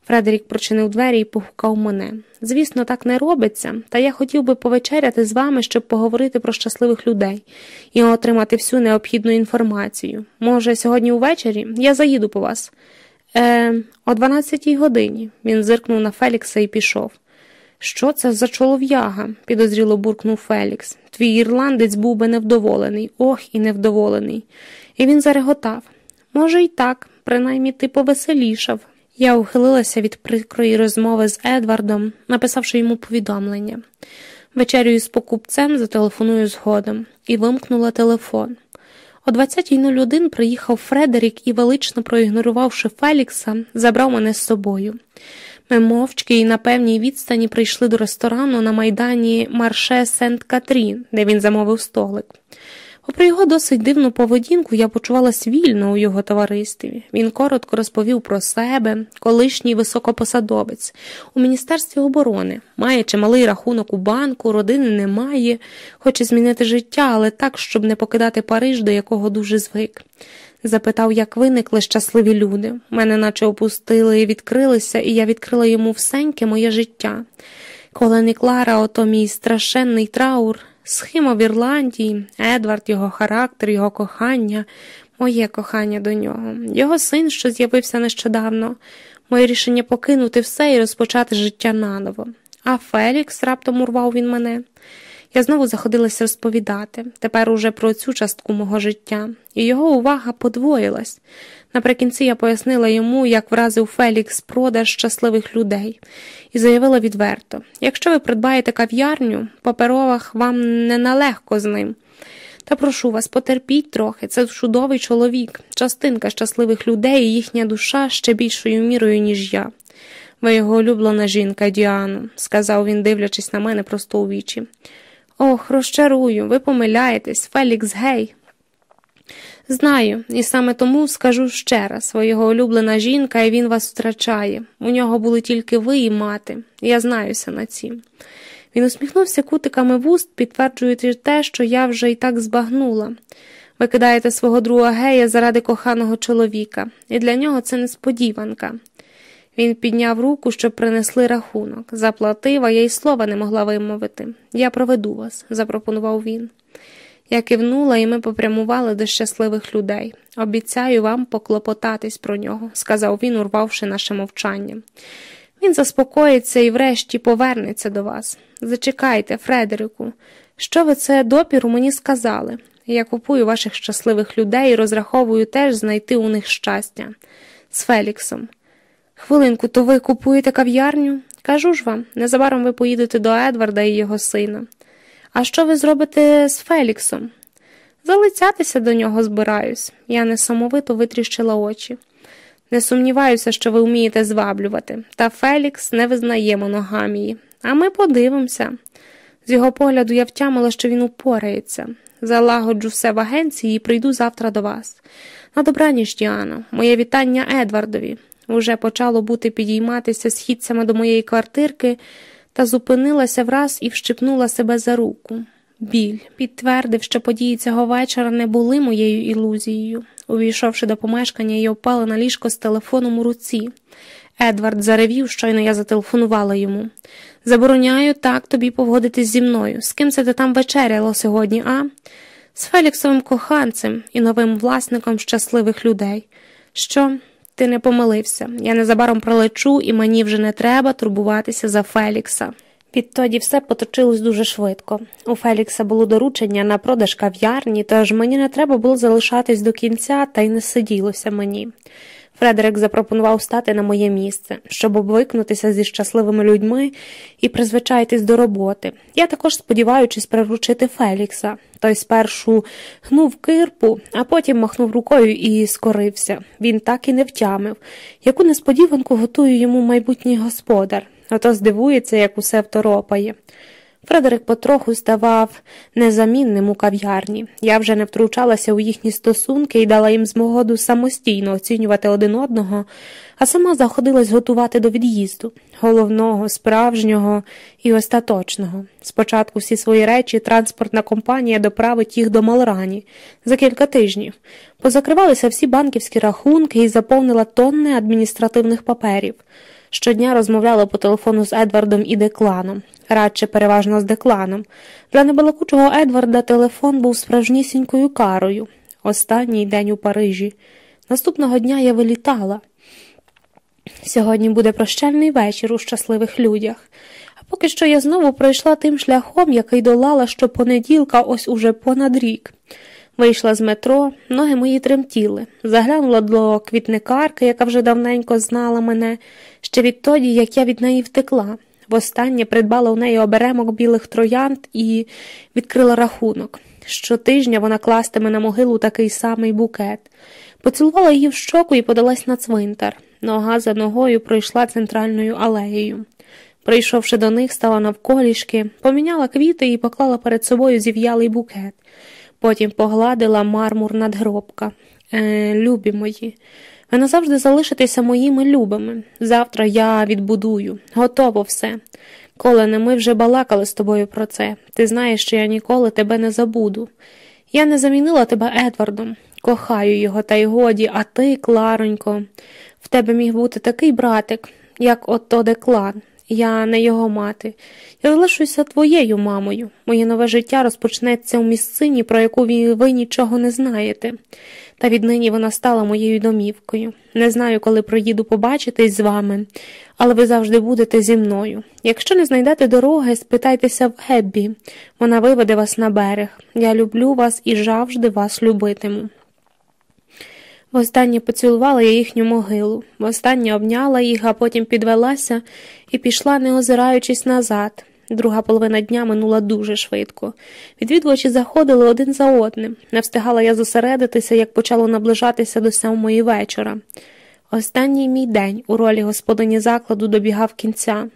Фредерік прочинив двері і погукав мене. Звісно, так не робиться, та я хотів би повечеряти з вами, щоб поговорити про щасливих людей і отримати всю необхідну інформацію. Може, сьогодні увечері я заїду по вас. Е, о 12 годині. Він зиркнув на Фелікса і пішов. Що це за чолов'яга? підозріло буркнув Фелікс. Твій ірландець був би невдоволений, ох і невдоволений. І він зареготав. Може, й так, принаймні ти повеселішав. Я ухилилася від прикрої розмови з Едвардом, написавши йому повідомлення. Вечерюю з покупцем, зателефоную згодом, і вимкнула телефон. О 20.01 приїхав Фредерік і, велично проігнорувавши Фелікса, забрав мене з собою. Ми мовчки і на певній відстані прийшли до ресторану на майдані Марше Сент Катрін, де він замовив столик. Попри його досить дивну поведінку, я почувалась вільно у його товаристві. Він коротко розповів про себе, колишній високопосадовець у Міністерстві оборони, має чималий рахунок у банку, родини немає, хоче змінити життя, але так, щоб не покидати Париж, до якого дуже звик. Запитав, як виникли щасливі люди. Мене наче опустили і відкрилися, і я відкрила йому всеньке моє життя. Коли не Клара, ото мій страшенний траур, Схема в Ірландії, Едвард, його характер, його кохання, моє кохання до нього, його син, що з'явився нещодавно, моє рішення покинути все і розпочати життя наново. А Фелікс раптом урвав він мене. Я знову заходилася розповідати, тепер уже про цю частку мого життя, і його увага подвоїлась. Наприкінці я пояснила йому, як вразив Фелікс продаж щасливих людей, і заявила відверто якщо ви придбаєте кав'ярню, паперовах вам не налегко з ним. Та прошу вас, потерпіть трохи, це чудовий чоловік, частинка щасливих людей і їхня душа ще більшою мірою, ніж я. Ви його улюблена жінка, Діану, сказав він, дивлячись на мене просто у вічі. Ох, розчарую, ви помиляєтесь, Фелікс гей. Знаю, і саме тому скажу ще раз його улюблена жінка, і він вас втрачає. У нього були тільки ви і мати. Я знаюся на цім. Він усміхнувся кутиками вуст, підтверджуючи те, що я вже і так збагнула. Ви кидаєте свого друга гея заради коханого чоловіка, і для нього це несподіванка. Він підняв руку, щоб принесли рахунок, заплатив, а я й слова не могла вимовити. Я проведу вас, запропонував він. Я кивнула, і ми попрямували до щасливих людей. Обіцяю вам поклопотатись про нього, сказав він, урвавши наше мовчання. Він заспокоїться і врешті повернеться до вас. Зачекайте, Фредерику, що ви це допіру мені сказали? Я купую ваших щасливих людей і розраховую теж знайти у них щастя з Феліксом. Хвилинку, то ви купуєте кав'ярню? Кажу ж вам, незабаром ви поїдете до Едварда і його сина. А що ви зробите з Феліксом? Залицятися до нього збираюсь. Я несамовито витріщила очі. Не сумніваюся, що ви вмієте зваблювати, та Фелікс не визнає моногамії. А ми подивимося. З його погляду я втямила, що він упорається. Залагоджу все в агенції і прийду завтра до вас. На добраніч, Діано, моє вітання Едвардові. Уже почало бути підійматися східцями до моєї квартирки та зупинилася враз і вщипнула себе за руку. Біль підтвердив, що події цього вечора не були моєю ілузією. Увійшовши до помешкання, я впала на ліжко з телефоном у руці. Едвард заревів, щойно я зателефонувала йому. Забороняю так тобі поводитись зі мною. З ким це ти там вечеряло сьогодні, а? З Феліксовим коханцем і новим власником щасливих людей. Що? Ти не помилився. Я незабаром пролечу, і мені вже не треба турбуватися за Фелікса. Відтоді все поточилось дуже швидко. У Фелікса було доручення на продаж кав'ярні, тож мені не треба було залишатись до кінця, та й не сиділося мені. Фредерик запропонував стати на моє місце, щоб обвикнутися зі щасливими людьми і призвичайтись до роботи. Я також сподіваючись приручити Фелікса. Той спершу гнув кирпу, а потім махнув рукою і скорився. Він так і не втямив, яку несподіванку готує йому майбутній господар, а то здивується, як усе второпає. Фредерик потроху ставав незамінним у кав'ярні. Я вже не втручалася у їхні стосунки і дала їм змогоду самостійно оцінювати один одного, а сама заходилась готувати до від'їзду головного, справжнього і остаточного. Спочатку всі свої речі транспортна компанія доправить їх до Малрані за кілька тижнів. Позакривалися всі банківські рахунки і заповнила тонни адміністративних паперів. Щодня розмовляла по телефону з Едвардом і Декланом, радше переважно з Декланом. Для небалакучого Едварда телефон був справжнісінькою карою. Останній день у Парижі. Наступного дня я вилітала. Сьогодні буде прощальний вечір у щасливих людях. А поки що я знову пройшла тим шляхом, який долала щопонеділка ось уже понад рік. Вийшла з метро, ноги мої тремтіли, заглянула до квітникарки, яка вже давненько знала мене, ще відтоді, як я від неї втекла. Востаннє придбала у неї оберемок білих троянд і відкрила рахунок. Щотижня вона кластиме на могилу такий самий букет. Поцілувала її в щоку і подалась на цвинтар. Нога за ногою пройшла центральною алеєю. Прийшовши до них, стала навколішки, поміняла квіти і поклала перед собою зів'ялий букет. Потім погладила мармур надгробка. Е, Любі мої, ви назавжди залишитеся моїми любими. Завтра я відбудую. Готово все. Колене, ми вже балакали з тобою про це. Ти знаєш, що я ніколи тебе не забуду. Я не замінила тебе Едвардом. Кохаю його, та й годі, а ти, Кларонько, в тебе міг бути такий братик, як ото Деклан. Я не його мати. Я залишуся твоєю мамою. Моє нове життя розпочнеться у місцині, про яку ви нічого не знаєте. Та віднині вона стала моєю домівкою. Не знаю, коли проїду побачитись з вами, але ви завжди будете зі мною. Якщо не знайдете дороги, спитайтеся в Геббі. Вона виведе вас на берег. Я люблю вас і завжди вас любитиму. Востаннє поцілувала я їхню могилу, востаннє обняла їх, а потім підвелася і пішла, не озираючись назад. Друга половина дня минула дуже швидко. Відвідувачі заходили один за одним. Не встигала я зосередитися, як почало наближатися до сьомої вечора. Останній мій день у ролі господині закладу добігав кінця.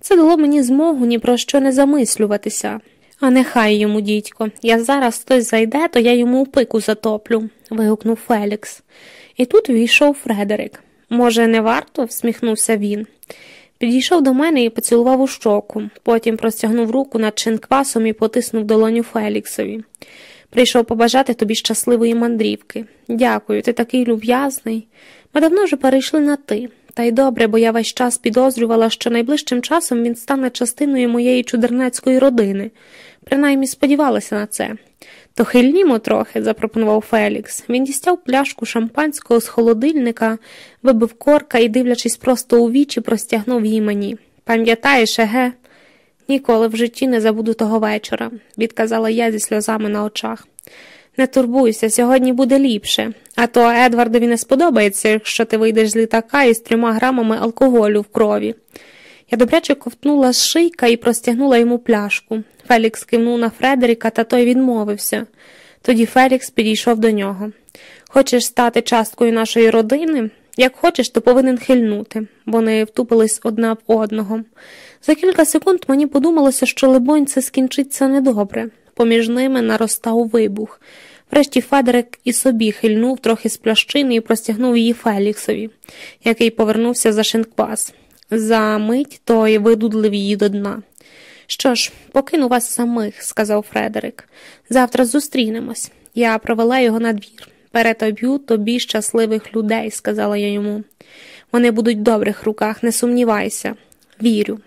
Це дало мені змогу ні про що не замислюватися. А нехай йому, дідько, я зараз хтось зайде, то я йому у пику затоплю, вигукнув Фелікс. І тут війшов Фредерик. Може, не варто? всміхнувся він. Підійшов до мене і поцілував у щоку, потім простягнув руку над чинквасом і потиснув долоню Феліксові. Прийшов побажати тобі щасливої мандрівки. Дякую, ти такий люб'язний. Ми давно вже перейшли на ти. Та й добре, бо я весь час підозрювала, що найближчим часом він стане частиною моєї чудернацької родини. Принаймні сподівалася на це. То хильнімо трохи, запропонував Фелікс. Він дістяв пляшку шампанського з холодильника, вибив корка і, дивлячись просто у вічі, простягнув її мені. Пам'ятаєш, еге? Ніколи в житті не забуду того вечора, відказала я зі сльозами на очах. Не турбуйся, сьогодні буде ліпше, а то Едвардові не сподобається, якщо ти вийдеш з літака із трьома грамами алкоголю в крові. Я добряче ковтнула з шийка і простягнула йому пляшку. Фелікс кивнув на Фредеріка, та той відмовився. Тоді Фелікс підійшов до нього. Хочеш стати часткою нашої родини? Як хочеш, то повинен хильнути. Вони втупились одна в одного. За кілька секунд мені подумалося, що, либонь, це скінчиться недобре. Поміж ними наростав вибух. Врешті Федерик і собі хильнув трохи з плящини і простягнув її Феліксові, який повернувся за шинквас. За мить той видудлив її до дна. Що ж, покину вас самих, сказав Фредерик. Завтра зустрінемось. Я провела його на двір. Перетоб'ю тобі щасливих людей, сказала я йому. Вони будуть в добрих руках, не сумнівайся. Вірю.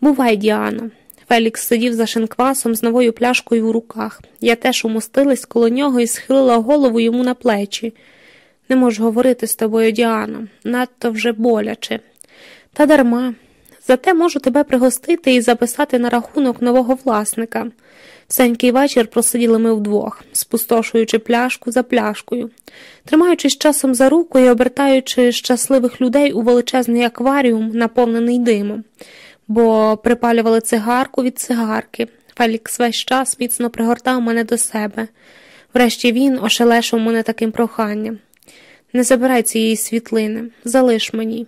Бувай, Діано. Фелікс сидів за шинквасом з новою пляшкою в руках. Я теж умостилась коло нього і схилила голову йому на плечі. Не можу говорити з тобою, Діано, надто вже боляче. Та дарма. Зате можу тебе пригостити і записати на рахунок нового власника. Всенький вечір просиділи ми вдвох, спустошуючи пляшку за пляшкою, тримаючись часом за руку і обертаючи щасливих людей у величезний акваріум, наповнений димом, бо припалювали цигарку від цигарки. Фелікс весь час міцно пригортав мене до себе. Врешті він ошелешив мене таким проханням. Не забирай цієї світлини, залиш мені.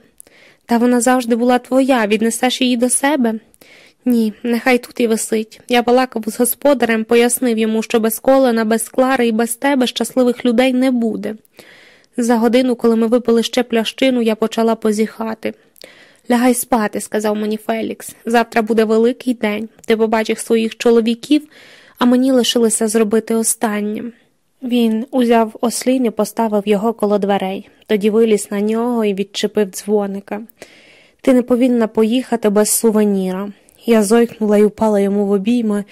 Та вона завжди була твоя, віднесеш її до себе? Ні, нехай тут і висить. Я балакав з господарем, пояснив йому, що без колена, без Клари і без тебе щасливих людей не буде. За годину, коли ми випили ще плящину, я почала позіхати. Лягай спати, сказав мені Фелікс. Завтра буде великий день. Ти побачиш своїх чоловіків, а мені лишилося зробити останнім. Він узяв ослін і поставив його коло дверей, тоді виліз на нього і відчепив дзвоника. Ти не повинна поїхати без сувеніра. Я зойкнула і впала йому в обійми,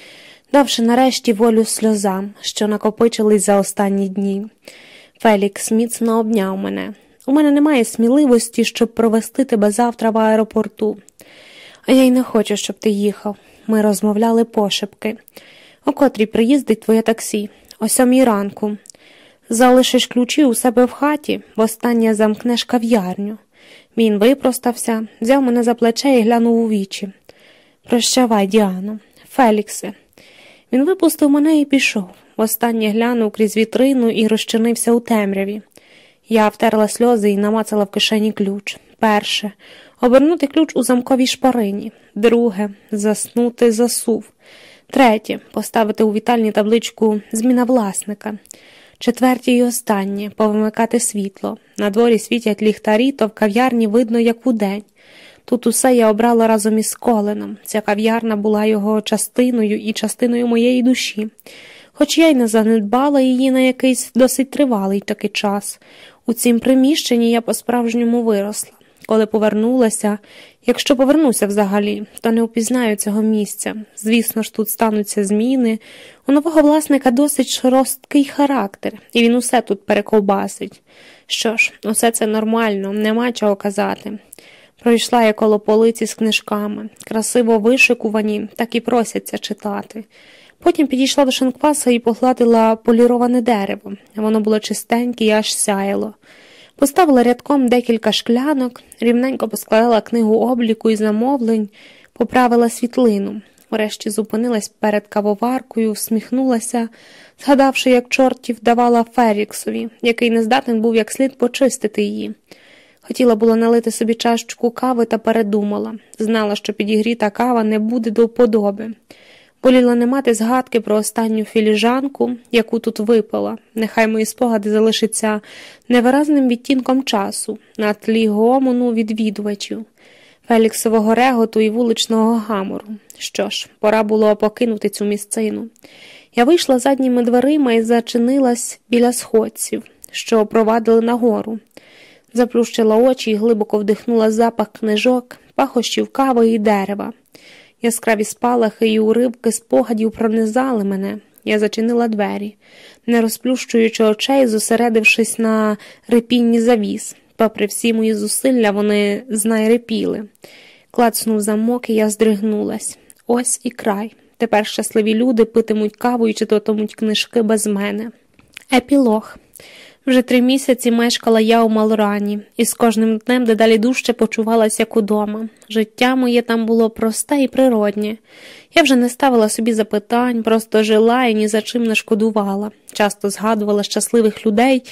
давши нарешті волю сльозам, що накопичились за останні дні. Фелікс міцно обняв мене. У мене немає сміливості, щоб провести тебе завтра в аеропорту. А я й не хочу, щоб ти їхав. Ми розмовляли пошепки. О котрій приїздить твоє таксі, о сьомій ранку. Залишиш ключі у себе в хаті, востаннє замкнеш кав'ярню. Він випростався, взяв мене за плече і глянув у вічі. Прощавай, Діано, Феліксе. Він випустив мене і пішов. Востаннє глянув крізь вітрину і розчинився у темряві. Я втерла сльози і намацала в кишені ключ. Перше обернути ключ у замковій шпарині, друге заснути засув, третє поставити у вітальні табличку Зміна власника. Четверті й останнє повимикати світло. На дворі світять ліхтарі, то в кав'ярні видно, як удень. Тут усе я обрала разом із коленом. Ця кав'ярна була його частиною і частиною моєї душі, хоч я й не занедбала її на якийсь досить тривалий такий час. У цім приміщенні я по-справжньому виросла. Коли повернулася, якщо повернуся взагалі, то не впізнаю цього місця. Звісно ж, тут стануться зміни. У нового власника досить шорсткий характер, і він усе тут перековбасить. Що ж, усе це нормально, нема чого казати. Пройшла я коло полиці з книжками, красиво вишикувані, так і просяться читати. Потім підійшла до шинкваса і погладила поліроване дерево. Воно було чистеньке і аж сяяло. Поставила рядком декілька шклянок, рівненько поскладала книгу обліку і замовлень, поправила світлину. Врешті зупинилась перед кавоваркою, всміхнулася, згадавши, як чортів давала Феріксові, який не здатен був як слід почистити її. Хотіла було налити собі чашечку кави та передумала. Знала, що підігріта кава не буде до вподоби. Воліла не мати згадки про останню філіжанку, яку тут випила. Нехай мої спогади залишаться невиразним відтінком часу на тлі гомону відвідувачів, Феліксового реготу і вуличного гамору. Що ж, пора було покинути цю місцину. Я вийшла задніми дверима і зачинилась біля сходців, що провадили нагору. Заплющила очі і глибоко вдихнула запах книжок, пахощів кави і дерева. Яскраві спалахи і уривки спогадів пронизали мене. Я зачинила двері, не розплющуючи очей, зосередившись на репінні завіс. Попри всі мої зусилля, вони знайрепіли. Клацнув замок, і я здригнулась. Ось і край. Тепер щасливі люди питимуть каву і читатимуть книжки без мене. Епілог. Вже три місяці мешкала я у Малорані, і з кожним днем дедалі дужче почувалася як удома. Життя моє там було просте і природнє. Я вже не ставила собі запитань, просто жила і ні за чим не шкодувала. Часто згадувала щасливих людей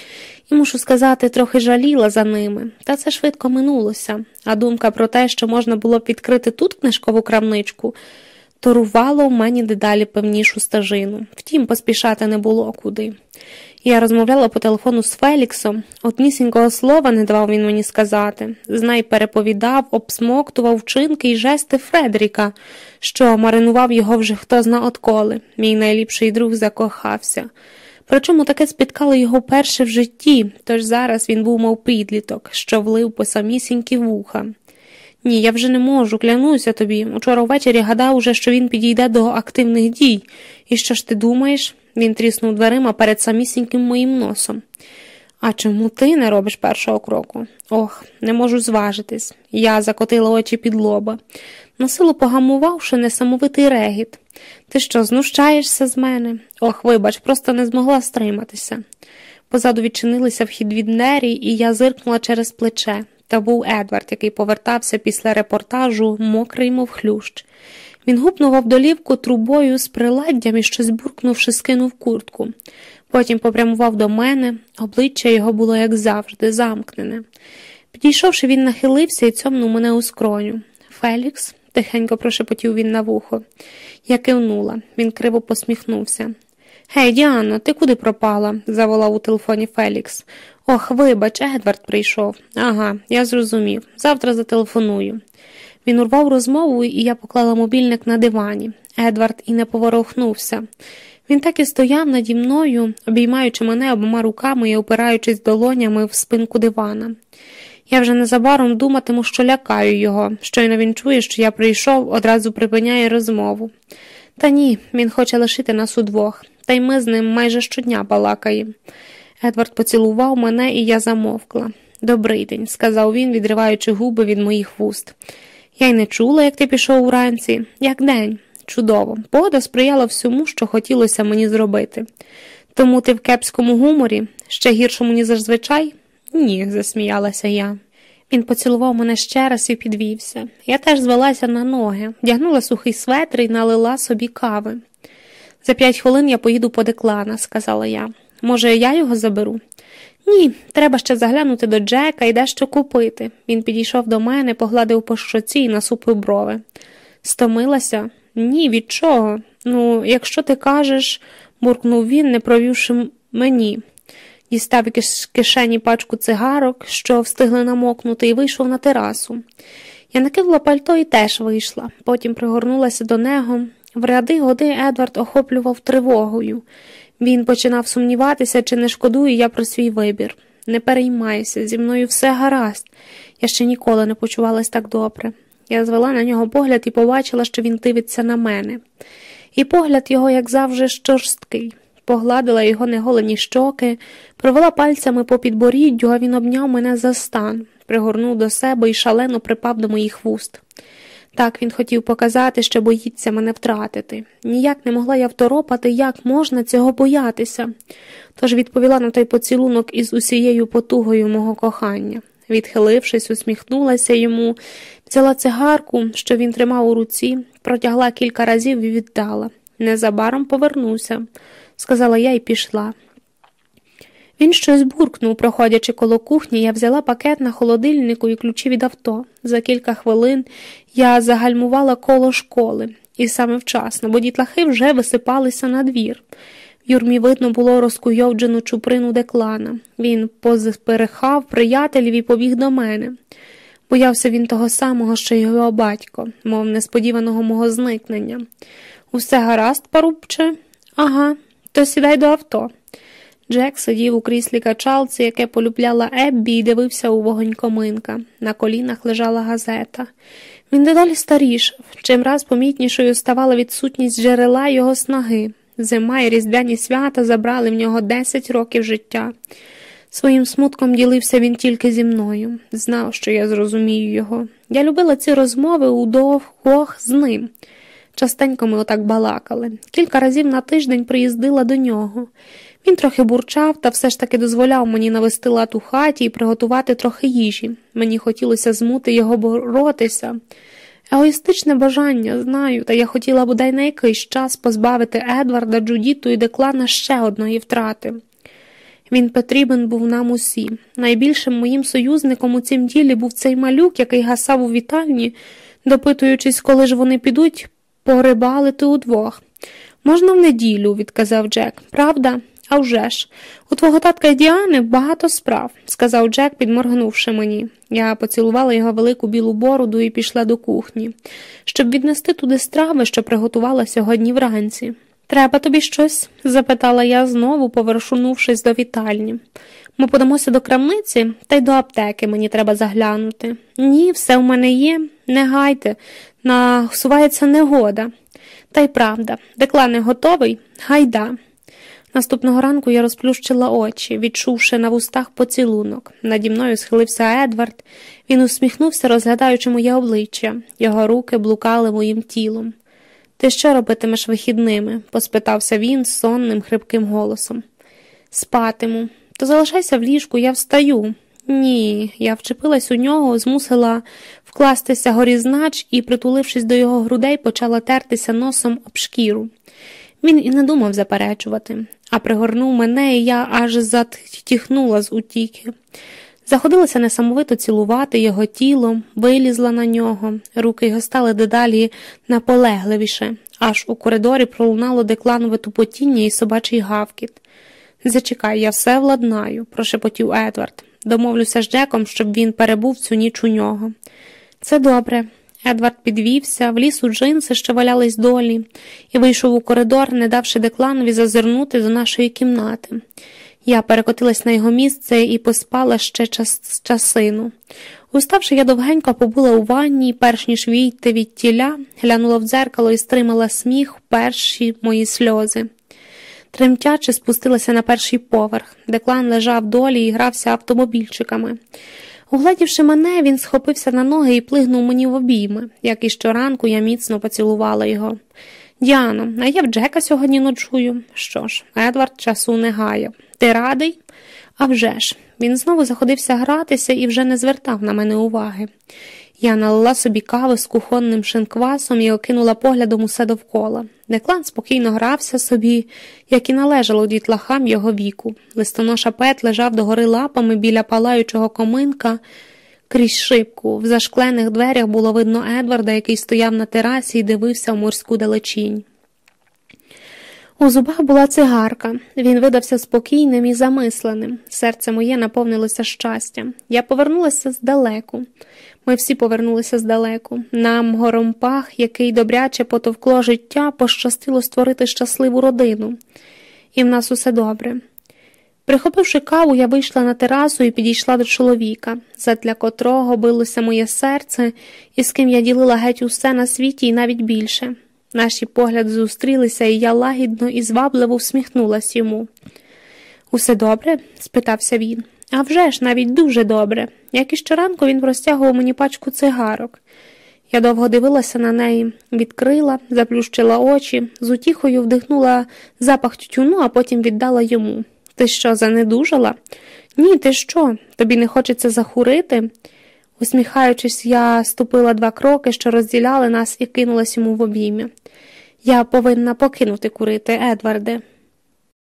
і, мушу сказати, трохи жаліла за ними. Та це швидко минулося. А думка про те, що можна було б відкрити тут книжкову крамничку, торувала у мені дедалі певнішу стежину. Втім, поспішати не було куди. Я розмовляла по телефону з Феліксом, однісінького слова не давав він мені сказати. Знай переповідав, обсмоктував вчинки і жести Фредеріка, що маринував його вже хто зна отколи. Мій найліпший друг закохався. Причому таке спіткало його перше в житті, тож зараз він був, мов підліток, що влив по самісінькі вуха. Ні, я вже не можу, клянуся тобі. Учора ввечері гадав уже, що він підійде до активних дій. І що ж ти думаєш? Він тріснув дверима перед самісіньким моїм носом. А чому ти не робиш першого кроку? Ох, не можу зважитись. Я закотила очі під лоба. Насилу погамувавши несамовитий регіт. Ти що, знущаєшся з мене? Ох, вибач, просто не змогла стриматися. Позаду відчинилися вхід від двері, і я зиркнула через плече. Та був Едвард, який повертався після репортажу, мокрий, мов хлющ. Він гупнув долівку трубою з приладдям і щось буркнувши, скинув куртку. Потім попрямував до мене, обличчя його було, як завжди, замкнене. Підійшовши, він нахилився і цьомнув мене у скроню. Фелікс, тихенько прошепотів він на вухо. Я кивнула, він криво посміхнувся. Гей, Діано, ти куди пропала? заволав у телефоні Фелікс. Ох, вибач, Едвард прийшов. Ага, я зрозумів. Завтра зателефоную. Він урвав розмову, і я поклала мобільник на дивані. Едвард і не поворухнувся. Він так і стояв наді мною, обіймаючи мене обома руками і опираючись долонями в спинку дивана. Я вже незабаром думатиму, що лякаю його. Щойно він чує, що я прийшов, одразу припиняє розмову. Та ні, він хоче лишити нас удвох, та й ми з ним майже щодня балакаємо. Едвард поцілував мене, і я замовкла. Добрий день, сказав він, відриваючи губи від моїх вуст. Я й не чула, як ти пішов уранці. Як день. Чудово. Погода сприяла всьому, що хотілося мені зробити. Тому ти в кепському гуморі, ще гіршому, ніж зазвичай? Ні, засміялася я. Він поцілував мене ще раз і підвівся. Я теж звелася на ноги, вдягнула сухий светр і налила собі кави. За п'ять хвилин я поїду по деклана, сказала я. Може, я його заберу? Ні, треба ще заглянути до Джека і дещо купити. Він підійшов до мене, погладив по щоці і насупив брови. Стомилася? Ні, від чого? Ну, якщо ти кажеш, буркнув він, не провівши мені. Дістав із кишені пачку цигарок, що встигли намокнути, і вийшов на терасу. Я накинула пальто і теж вийшла, потім пригорнулася до нього. В ряди годи Едвард охоплював тривогою. Він починав сумніватися, чи не шкодую я про свій вибір. Не переймайся, зі мною все гаразд. Я ще ніколи не почувалась так добре. Я звела на нього погляд і побачила, що він дивиться на мене. І погляд його, як завжди, жорсткий. Погладила його неголені щоки, провела пальцями по підборіддю, а він обняв мене за стан, пригорнув до себе і шалено припав до моїх вуст. Так він хотів показати, що боїться мене втратити. Ніяк не могла я второпати, як можна цього боятися. Тож відповіла на той поцілунок із усією потугою мого кохання. Відхилившись, усміхнулася йому, взяла цигарку, що він тримав у руці, протягла кілька разів і віддала. Незабаром повернуся, сказала я і пішла. Він щось буркнув, проходячи коло кухні, я взяла пакет на холодильнику і ключі від авто. За кілька хвилин я загальмувала коло школи, і саме вчасно, бо дітлахи вже висипалися на двір. В юрмі видно було розкуйовджену чуприну деклана. Він позперехав приятелів і побіг до мене. Боявся він того самого, що його батько, мов несподіваного мого зникнення. Усе гаразд, парубче? Ага, то сідай до авто. Джек сидів у кріслі качалці, яке полюбляла Еббі, і дивився у вогонь коминка. На колінах лежала газета. Він дедалі старішав, чим раз помітнішою ставала відсутність джерела його снаги. Зима і різдвяні свята забрали в нього десять років життя. Своїм смутком ділився він тільки зі мною, знав, що я зрозумію його. Я любила ці розмови удовгох з ним. Частенько ми отак балакали. Кілька разів на тиждень приїздила до нього. Він трохи бурчав та все ж таки дозволяв мені навести лад у хаті і приготувати трохи їжі. Мені хотілося змути його боротися. Егоїстичне бажання, знаю, та я хотіла бодай на якийсь час позбавити Едварда, Джудіту і Деклана ще одної втрати. Він потрібен був нам усі. Найбільшим моїм союзником у цім ділі був цей малюк, який гасав у вітальні, допитуючись, коли ж вони підуть порибалити удвох. Можна в неділю, відказав Джек, правда? «А вже ж, у твого татка Діани багато справ, сказав Джек, підморгнувши мені. Я поцілувала його велику білу бороду і пішла до кухні, щоб віднести туди страви, що приготувала сьогодні вранці. Треба тобі щось? запитала я знову, повершунувшись до вітальні. Ми подамося до крамниці, та й до аптеки мені треба заглянути. Ні, все в мене є, не гайте, насувається негода. Та й правда, деклан готовий? Гайда. Наступного ранку я розплющила очі, відчувши на вустах поцілунок. Наді мною схилився Едвард. Він усміхнувся, розглядаючи моє обличчя. Його руки блукали моїм тілом. Ти що робитимеш вихідними? поспитався він сонним, хрипким голосом. Спатиму. То залишайся в ліжку, я встаю. Ні, я вчепилась у нього, змусила вкластися горізнач і, притулившись до його грудей, почала тертися носом об шкіру. Він і не думав заперечувати, а пригорнув мене, і я аж затіхнула з утіки. Заходилася несамовито цілувати його тіло, вилізла на нього, руки його стали дедалі наполегливіше, аж у коридорі пролунало декланове тупотіння і собачий гавкіт. Зачекай, я все владнаю, прошепотів Едвард. Домовлюся з Джеком, щоб він перебув цю ніч у нього. Це добре. Едвард підвівся, вліз у джинси, що валялись долі, і вийшов у коридор, не давши декланові зазирнути до нашої кімнати. Я перекотилась на його місце і поспала ще час часину. Уставши, я довгенько побула у ванні, перш ніж війти від тіля, глянула в дзеркало і стримала сміх перші мої сльози. Тремтячи, спустилася на перший поверх, деклан лежав долі і грався автомобільчиками. Угледівши мене, він схопився на ноги і плигнув мені в обійми, як і щоранку я міцно поцілувала його. Діано, а я в Джека сьогодні ночую. Що ж, Едвард часу не гає. Ти радий? «А вже ж!» Він знову заходився гратися і вже не звертав на мене уваги. Я налила собі кави з кухонним шинквасом і окинула поглядом усе довкола. Деклан спокійно грався собі, як і належало дітлахам його віку. Листоноша Пет лежав догори лапами біля палаючого коминка крізь шибку. В зашклених дверях було видно Едварда, який стояв на терасі і дивився в морську далечінь. У зубах була цигарка. Він видався спокійним і замисленим. Серце моє наповнилося щастям. Я повернулася здалеку. Ми всі повернулися здалеку. Нам, горомпах, який добряче потовкло життя, пощастило створити щасливу родину. І в нас усе добре. Прихопивши каву, я вийшла на терасу і підійшла до чоловіка, задля котрого билося моє серце, і з ким я ділила геть усе на світі і навіть більше. Наші погляди зустрілися, і я лагідно і звабливо всміхнулася йому. Усе добре? спитався він. «А вже ж, навіть дуже добре. Як і щоранку він простягував мені пачку цигарок. Я довго дивилася на неї, відкрила, заплющила очі, з утіхою вдихнула запах тютюну, а потім віддала йому. Ти що, занедужала? Ні, ти що? Тобі не хочеться захурити? Усміхаючись, я ступила два кроки, що розділяли нас, і кинулась йому в обійми. Я повинна покинути курити, Едварде.